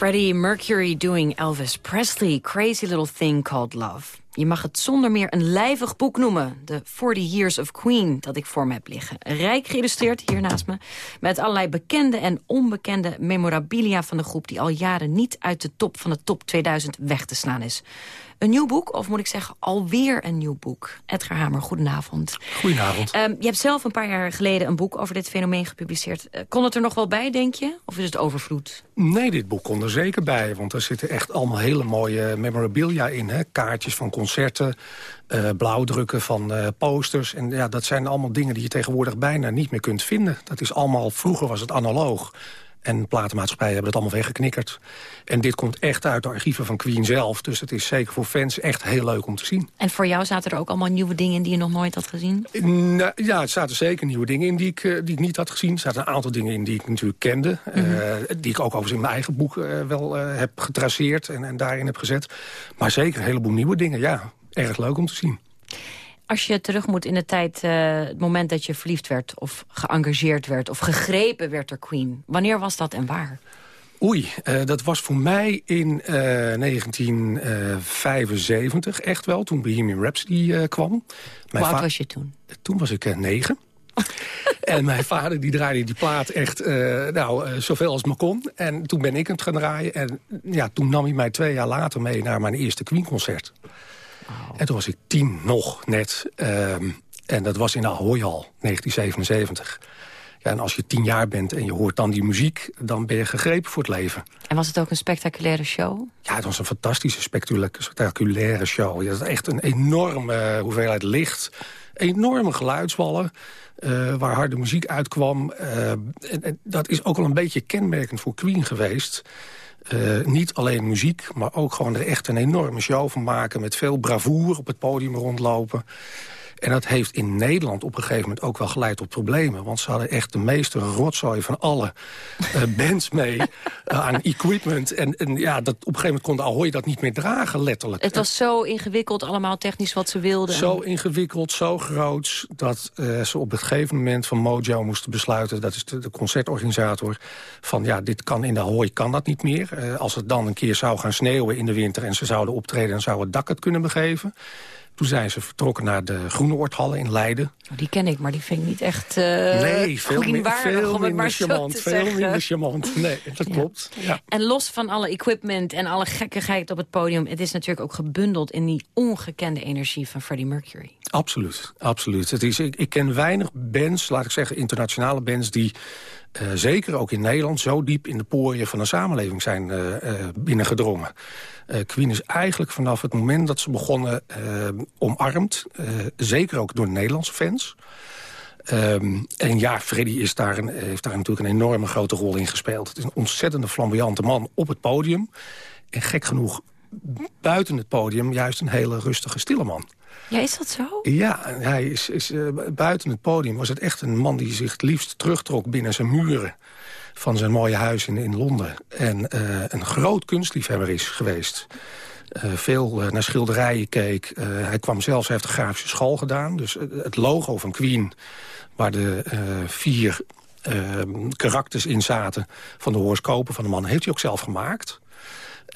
Freddie Mercury doing Elvis Presley, Crazy Little Thing Called Love. Je mag het zonder meer een lijvig boek noemen. De 40 Years of Queen, dat ik voor me heb liggen. Rijk geïllustreerd, hier naast me. Met allerlei bekende en onbekende memorabilia van de groep... die al jaren niet uit de top van de top 2000 weg te slaan is. Een nieuw boek, of moet ik zeggen alweer een nieuw boek. Edgar Hamer, goedenavond. Goedenavond. Um, je hebt zelf een paar jaar geleden een boek over dit fenomeen gepubliceerd. Uh, kon het er nog wel bij, denk je? Of is het overvloed? Nee, dit boek kon er zeker bij. Want er zitten echt allemaal hele mooie memorabilia in. Hè? Kaartjes van concerten, uh, blauwdrukken van uh, posters. En ja, dat zijn allemaal dingen die je tegenwoordig bijna niet meer kunt vinden. Dat is allemaal, vroeger was het analoog. En platenmaatschappijen hebben het allemaal weggeknikkerd. En dit komt echt uit de archieven van Queen zelf. Dus het is zeker voor fans echt heel leuk om te zien. En voor jou zaten er ook allemaal nieuwe dingen in die je nog nooit had gezien? Nou, ja, er zaten zeker nieuwe dingen in die ik, uh, die ik niet had gezien. Er zaten een aantal dingen in die ik natuurlijk kende. Mm -hmm. uh, die ik ook overigens in mijn eigen boek uh, wel heb getraceerd en, en daarin heb gezet. Maar zeker een heleboel nieuwe dingen, ja. Erg leuk om te zien. Als je terug moet in de tijd, uh, het moment dat je verliefd werd... of geëngageerd werd of gegrepen werd door Queen. Wanneer was dat en waar? Oei, uh, dat was voor mij in uh, 1975 echt wel, toen Bohemian Rhapsody kwam. Hoe oud was je toen? Toen was ik negen. en mijn vader die draaide die plaat echt uh, nou, uh, zoveel als me kon. En toen ben ik het gaan draaien. En ja, toen nam hij mij twee jaar later mee naar mijn eerste Queen-concert. Wow. En toen was ik tien nog net. Um, en dat was in Ahoyal, 1977. Ja, en als je tien jaar bent en je hoort dan die muziek... dan ben je gegrepen voor het leven. En was het ook een spectaculaire show? Ja, het was een fantastische spectaculaire show. Het was echt een enorme hoeveelheid licht. Enorme geluidswallen. Uh, waar harde muziek uitkwam. Uh, en, en dat is ook wel een beetje kenmerkend voor Queen geweest. Uh, niet alleen muziek, maar ook gewoon er echt een enorme show van maken... met veel bravoure op het podium rondlopen. En dat heeft in Nederland op een gegeven moment ook wel geleid tot problemen. Want ze hadden echt de meeste rotzooi van alle uh, bands mee uh, aan equipment. En, en ja, dat, op een gegeven moment kon de Ahoy dat niet meer dragen, letterlijk. Het was zo ingewikkeld allemaal technisch wat ze wilden. Zo ingewikkeld, zo groot, dat uh, ze op het gegeven moment van Mojo moesten besluiten... dat is de, de concertorganisator, van ja, dit kan in de Ahoy kan dat niet meer. als het dan een keer zou gaan sneeuwen in de winter en ze zouden optreden... dan zou het dak het kunnen begeven. Toen zijn ze vertrokken naar de Groeneoordhallen in Leiden. Oh, die ken ik, maar die vind ik niet echt uh, Nee, veel, meer, veel minder maar charmant. Veel minder charmant. Nee, dat ja. klopt. Ja. En los van alle equipment en alle gekkigheid op het podium... het is natuurlijk ook gebundeld in die ongekende energie van Freddie Mercury. Absoluut, absoluut. Het is, ik, ik ken weinig bands, laat ik zeggen internationale bands... die uh, zeker ook in Nederland zo diep in de poriën van de samenleving zijn uh, uh, binnengedrongen. Queen is eigenlijk vanaf het moment dat ze begonnen omarmd. zeker ook door de Nederlandse fans. Um, en ja, Freddy is daar heeft daar natuurlijk een enorme grote rol in gespeeld. Het is een ontzettende flamboyante man op het podium. En gek genoeg buiten het podium juist een hele rustige, stille man. Ja, is dat zo? Ja, hij is, is uh, buiten het podium was het echt een man die zich het liefst terugtrok binnen zijn muren van zijn mooie huis in, in Londen. En uh, een groot kunstliefhebber is geweest. Uh, veel naar schilderijen keek. hij kwam zelfs, hij heeft de grafische school gedaan. Dus het logo van Queen, waar de vier karakters in zaten... van de horoscopen van de man, heeft hij ook zelf gemaakt.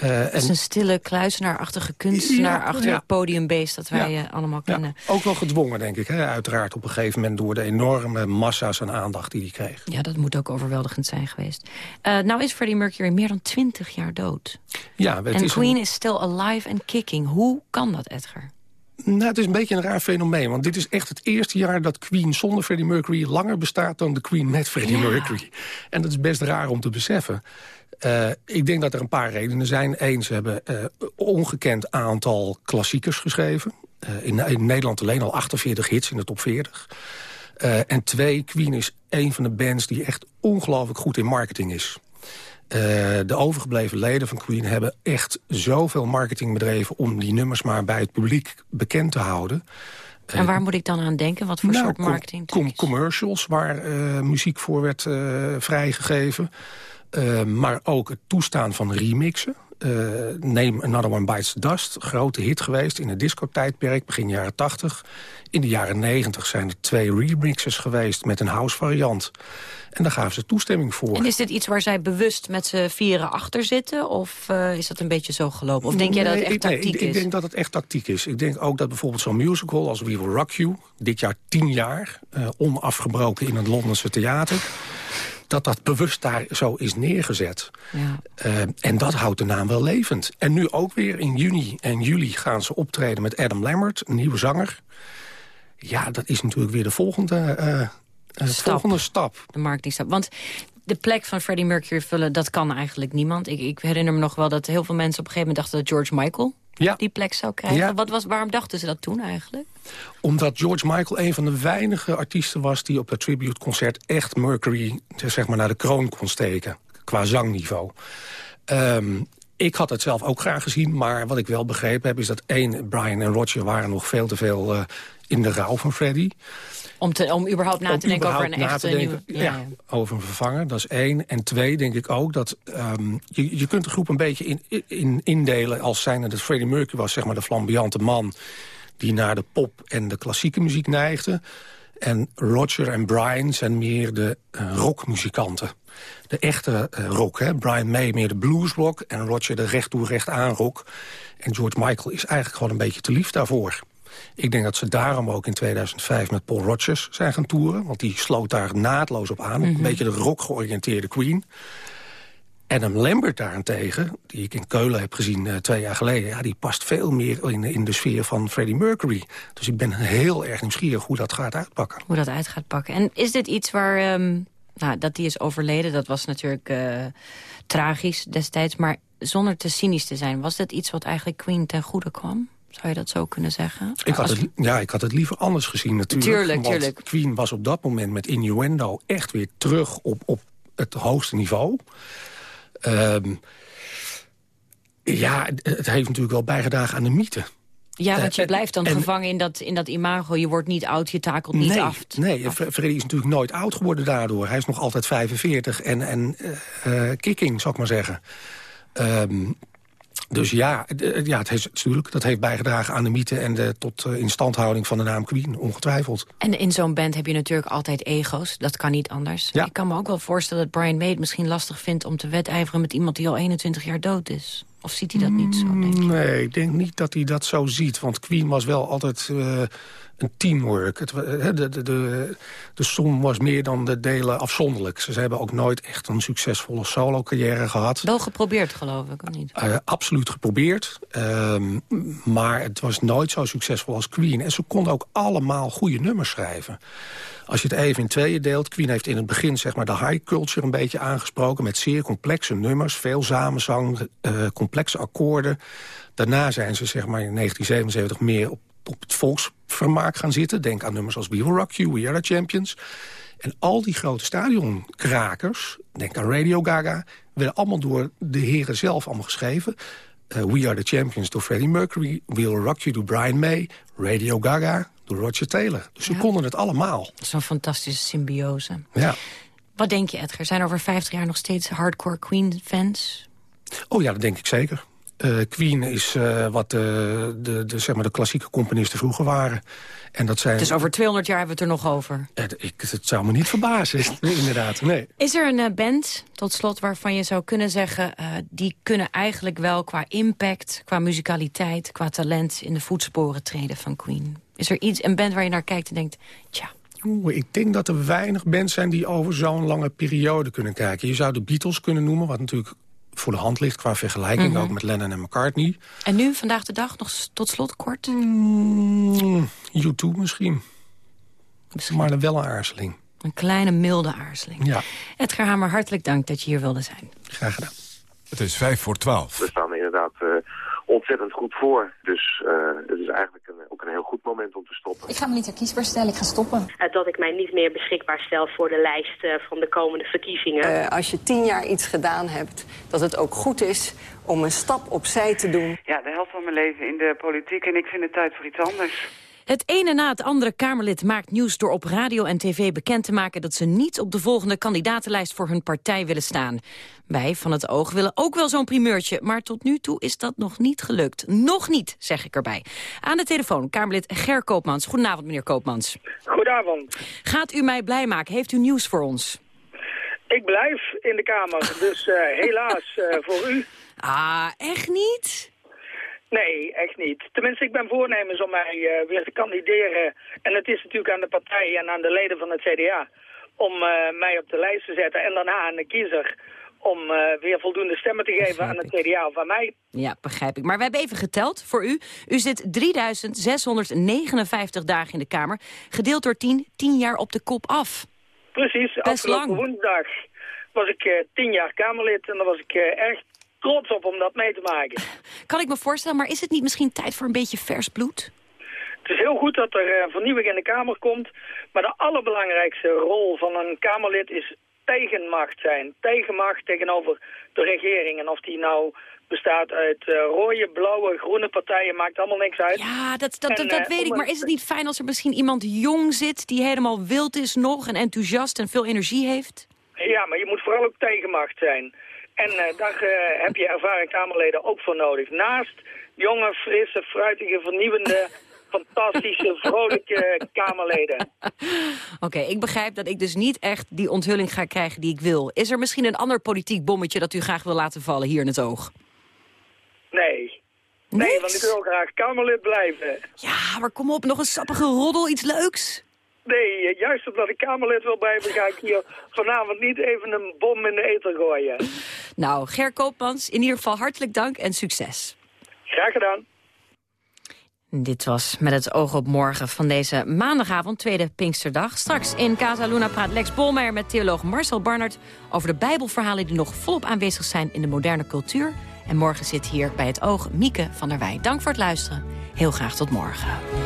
Uh, het is een stille, kluizenaarachtige kunstenaar ja, achter ja. het podiumbeest dat wij ja. uh, allemaal kennen. ook wel gedwongen, denk ik. Hè? Uiteraard op een gegeven moment door de enorme massa's aan aandacht die hij kreeg. Ja, dat moet ook overweldigend zijn geweest. Uh, nou is Freddie Mercury meer dan twintig jaar dood. Ja, en Queen een... is still alive and kicking. Hoe kan dat, Edgar? Nou, het is een beetje een raar fenomeen. Want dit is echt het eerste jaar dat Queen zonder Freddie Mercury... langer bestaat dan de Queen met Freddie ja. Mercury. En dat is best raar om te beseffen. Uh, ik denk dat er een paar redenen zijn. Eén, ze hebben uh, ongekend aantal klassiekers geschreven. Uh, in, in, Nederland alleen al 48 hits in de top 40. en twee, Queen is een van de bands die echt ongelooflijk goed in marketing is. De overgebleven leden van Queen hebben echt zoveel marketing bedreven... om die nummers maar bij het publiek bekend te houden. En waar moet ik dan aan denken? Wat voor nou, soort marketing? Com com commercials waar muziek voor werd vrijgegeven... Uh, maar ook het toestaan van remixen. Uh, Name Another One Bites the Dust. Grote hit geweest in het discotijdperk, begin jaren 80. In de jaren 90 zijn er twee remixes geweest met een house variant. En daar gaven ze toestemming voor. En is dit iets waar zij bewust met z'n vieren achter zitten? Of uh, is dat een beetje zo gelopen? Of denk jij dat het echt tactiek nee, ik, is? Ik denk dat het echt tactiek is. Ik denk ook dat bijvoorbeeld zo'n musical als We Will Rock You... dit jaar tien jaar, uh, onafgebroken in het Londense theater dat dat bewust daar zo is neergezet. Ja. Uh, en dat houdt de naam wel levend. En nu ook weer in juni en juli gaan ze optreden met Adam Lambert, een nieuwe zanger. Ja, dat is natuurlijk weer de volgende, uh, stap. volgende stap. De marketingstap. Want de plek van Freddie Mercury vullen, dat kan eigenlijk niemand. Ik, ik, herinner me nog wel dat heel veel mensen op een gegeven moment dachten... dat George Michael ja. die plek zou krijgen. Ja. Wat was, waarom dachten ze dat toen eigenlijk? Omdat George Michael een van de weinige artiesten was... die op het tributeconcert echt Mercury zeg maar, naar de kroon kon steken. Qua zangniveau. Um, ik had het zelf ook graag gezien, maar wat ik wel begrepen heb... is dat één, Brian en Roger waren nog veel te veel uh, in de rouw van Freddie. Om, te, om überhaupt na te denken over een echte denken, nieuwe... Ja, ja, over een vervanger, dat is één. En twee, denk ik ook, dat um, je, je kunt de groep een beetje in, in, indelen... als zijnde dat Freddie Mercury was zeg maar de flamboyante man... die naar de pop en de klassieke muziek neigde... En Roger en Brian zijn meer de uh, rockmuzikanten. De echte uh, rock, hè. Brian May meer de bluesrock en Roger de recht toe recht aan rock. En George Michael is eigenlijk gewoon een beetje te lief daarvoor. Ik denk dat ze daarom ook in 2005 met Paul Rogers zijn gaan toeren. Want die sloot daar naadloos op aan. Mm -hmm. Een beetje de rock-georiënteerde Queen. Adam Lambert daarentegen, die ik in Keulen heb gezien uh, twee jaar geleden... Ja, die past veel meer in, in de sfeer van Freddie Mercury. Dus ik ben heel erg nieuwsgierig hoe dat gaat uitpakken. Hoe dat uit gaat pakken. En is dit iets waar... Um, nou, dat die is overleden, dat was natuurlijk uh, tragisch destijds. Maar zonder te cynisch te zijn, was dat iets wat eigenlijk Queen ten goede kwam? Zou je dat zo kunnen zeggen? Ik had, het, ja, ik had het liever anders gezien natuurlijk. Tuurlijk, want tuurlijk. Queen was op dat moment met Innuendo echt weer terug op, op het hoogste niveau. Um, ja, het heeft natuurlijk wel bijgedragen aan de mythe. Ja, want je blijft dan en, gevangen in dat, in dat imago. Je wordt niet oud, je takelt niet nee, af. Nee, Freddy is natuurlijk nooit oud geworden daardoor. Hij is nog altijd 45 en, en uh, kicking, zou ik maar zeggen. Um, dus ja, ja het heeft, natuurlijk, dat heeft bijgedragen aan de mythe... en de tot uh, instandhouding van de naam Queen, ongetwijfeld. En in zo'n band heb je natuurlijk altijd ego's. Dat kan niet anders. Ja. Ik kan me ook wel voorstellen dat Brian May het misschien lastig vindt... om te wedijveren met iemand die al 21 jaar dood is. Of ziet hij dat niet zo, denk je? Nee, ik denk niet dat hij dat zo ziet. Want Queen was wel altijd... Uh, een teamwork. Het, de, de, de, de som was meer dan de delen afzonderlijk. Ze hebben ook nooit echt een succesvolle solo-carrière gehad. Wel geprobeerd, geloof ik, of niet? Uh, absoluut geprobeerd. Uh, maar het was nooit zo succesvol als Queen. En ze konden ook allemaal goede nummers schrijven. Als je het even in tweeën deelt... Queen heeft in het begin zeg maar, de high culture een beetje aangesproken... met zeer complexe nummers, veel samenzang, uh, complexe akkoorden. Daarna zijn ze zeg maar, in 1977 meer op op het volksvermaak gaan zitten. Denk aan nummers als We Will Rock You, We Are The Champions. En al die grote stadionkrakers, denk aan Radio Gaga... werden allemaal door de heren zelf allemaal geschreven. Uh, We Are The Champions door Freddie Mercury. We Will Rock You door Brian May. Radio Gaga door Roger Taylor. Dus ja. ze konden het allemaal. Zo'n fantastische symbiose. Ja. Wat denk je, Edgar? Zijn er over 50 jaar nog steeds hardcore Queen-fans? Oh ja, dat denk ik zeker. Uh, Queen is uh, wat de, de, de, zeg maar de klassieke componisten vroeger waren. En dat zijn... Dus over 200 jaar hebben we het er nog over? Het, ik, het zou me niet verbazen, inderdaad. Nee. Is er een band, tot slot, waarvan je zou kunnen zeggen... die kunnen eigenlijk wel qua impact, qua muzikaliteit... qua talent in de voetsporen treden van Queen? Is er iets, een band waar je naar kijkt en denkt... tja, Oeh, ik denk dat er weinig bands zijn die over zo'n lange periode kunnen kijken. Je zou de Beatles kunnen noemen, wat natuurlijk voor de hand ligt qua vergelijking, mm -hmm. ook met Lennon en McCartney. En nu, vandaag de dag, nog tot slot kort? Mm, U2 misschien. misschien. Maar dan wel een aarzeling. Een kleine, milde aarzeling. Ja. Edgar Hamer, hartelijk dank dat je hier wilde zijn. Graag gedaan. Het is vijf voor twaalf. We staan er inderdaad uh, ontzettend goed voor. Dus uh, het is eigenlijk een, ook een heel goed moment om te stoppen. Ik ga me niet herkiesbaar stellen, ik ga stoppen. Uh, dat ik mij niet meer beschikbaar stel voor de lijst uh, van de komende verkiezingen. Uh, als je tien jaar iets gedaan hebt, dat het ook goed is om een stap opzij te doen. Ja, de helft van mijn leven in de politiek en ik vind het tijd voor iets anders. Het ene na het andere Kamerlid maakt nieuws door op radio en tv bekend te maken dat ze niet op de volgende kandidatenlijst voor hun partij willen staan. Wij van het Oog willen ook wel zo'n primeurtje, maar tot nu toe is dat nog niet gelukt. Nog niet, zeg ik erbij. Aan de telefoon Kamerlid Ger Koopmans. Goedenavond, meneer Koopmans. Goedenavond. Gaat u mij blij maken? Heeft u nieuws voor ons? Ik blijf in de Kamer, dus eh, helaas eh, voor u. Ah, echt niet? Nee, echt niet. Tenminste, ik ben voornemens om mij eh, weer te kandideren. En het is natuurlijk aan de partij en aan de leden van het CDA om eh, mij op de lijst te zetten. En daarna aan de kiezer om eh, weer voldoende stemmen te geven aan het CDA of aan mij. Ja, begrijp ik. Maar we hebben even geteld voor u. U zit 3659 dagen in de Kamer. Gedeeld door 10, 10 jaar op de kop af. Precies, Best afgelopen lang. woensdag was ik tien jaar Kamerlid en daar was ik erg trots op om dat mee te maken. Kan ik me voorstellen, maar is het niet misschien tijd voor een beetje vers bloed? Het is heel goed dat er eh, vernieuwing in de Kamer komt. Maar de allerbelangrijkste rol van een Kamerlid is tegenmacht zijn. Tegenmacht tegenover de regering. En of die nou bestaat uit eh, rode, blauwe, groene partijen, maakt allemaal niks uit. Ja, dat, dat, dat, En, dat eh, weet ik. Maar is het niet fijn als er misschien iemand jong zit... die helemaal wild is nog en enthousiast en veel energie heeft? Ja, maar je moet vooral ook tegenmacht zijn. En eh, daar eh, heb je ervaren Kamerleden ook voor nodig. Naast jonge, frisse, fruitige, vernieuwende, fantastische, vrolijke Kamerleden. Oké, ik begrijp dat ik dus niet echt die onthulling ga krijgen die ik wil. Is er misschien een ander politiek bommetje dat u graag wil laten vallen hier in het oog? Nee. Nee, want ik wil graag Kamerlid blijven. Ja, maar kom op, nog een sappige roddel, iets leuks. Nee, juist omdat ik Kamerlid wil blijven, ga ik hier vanavond niet even een bom in de ether gooien. Nou, Ger Koopmans, in ieder geval hartelijk dank en succes. Graag gedaan. Dit was met het oog op morgen van deze maandagavond, tweede Pinksterdag. Straks in Casa Luna praat Lex Bolmeijer met theoloog Marcel Barnard... over de bijbelverhalen die nog volop aanwezig zijn in de moderne cultuur. En morgen zit hier bij het oog Mieke van der Wij. Dank voor het luisteren. Heel graag tot morgen.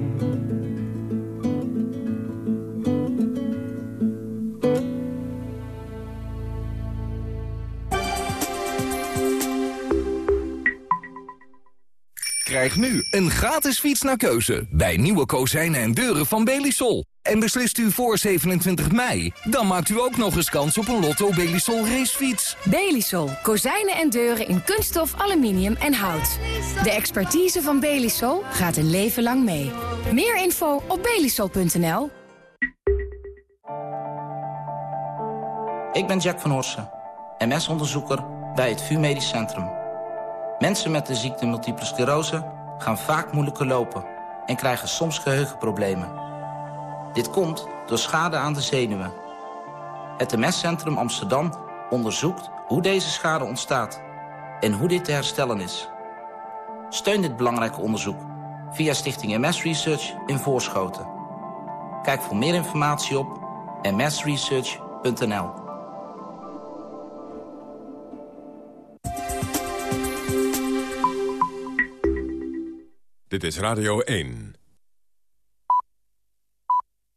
Krijg nu een gratis fiets naar keuze bij nieuwe kozijnen en deuren van Belisol. En beslist u voor 27 mei, dan maakt u ook nog eens kans op een Lotto Belisol racefiets. Belisol. Kozijnen en deuren in kunststof, aluminium en hout. De expertise van Belisol gaat een leven lang mee. Meer info op belisol.nl. Ik ben Jack van Horsen, MS-onderzoeker bij het VU Medisch Centrum. Mensen met de ziekte multiple sclerose gaan vaak moeilijker lopen... en krijgen soms geheugenproblemen. Dit komt door schade aan de zenuwen. Het MS-centrum Amsterdam onderzoekt hoe deze schade ontstaat... en hoe dit te herstellen is. Steun dit belangrijke onderzoek via Stichting MS Research in Voorschoten. Kijk voor meer informatie op msresearch.nl. Dit is Radio 1.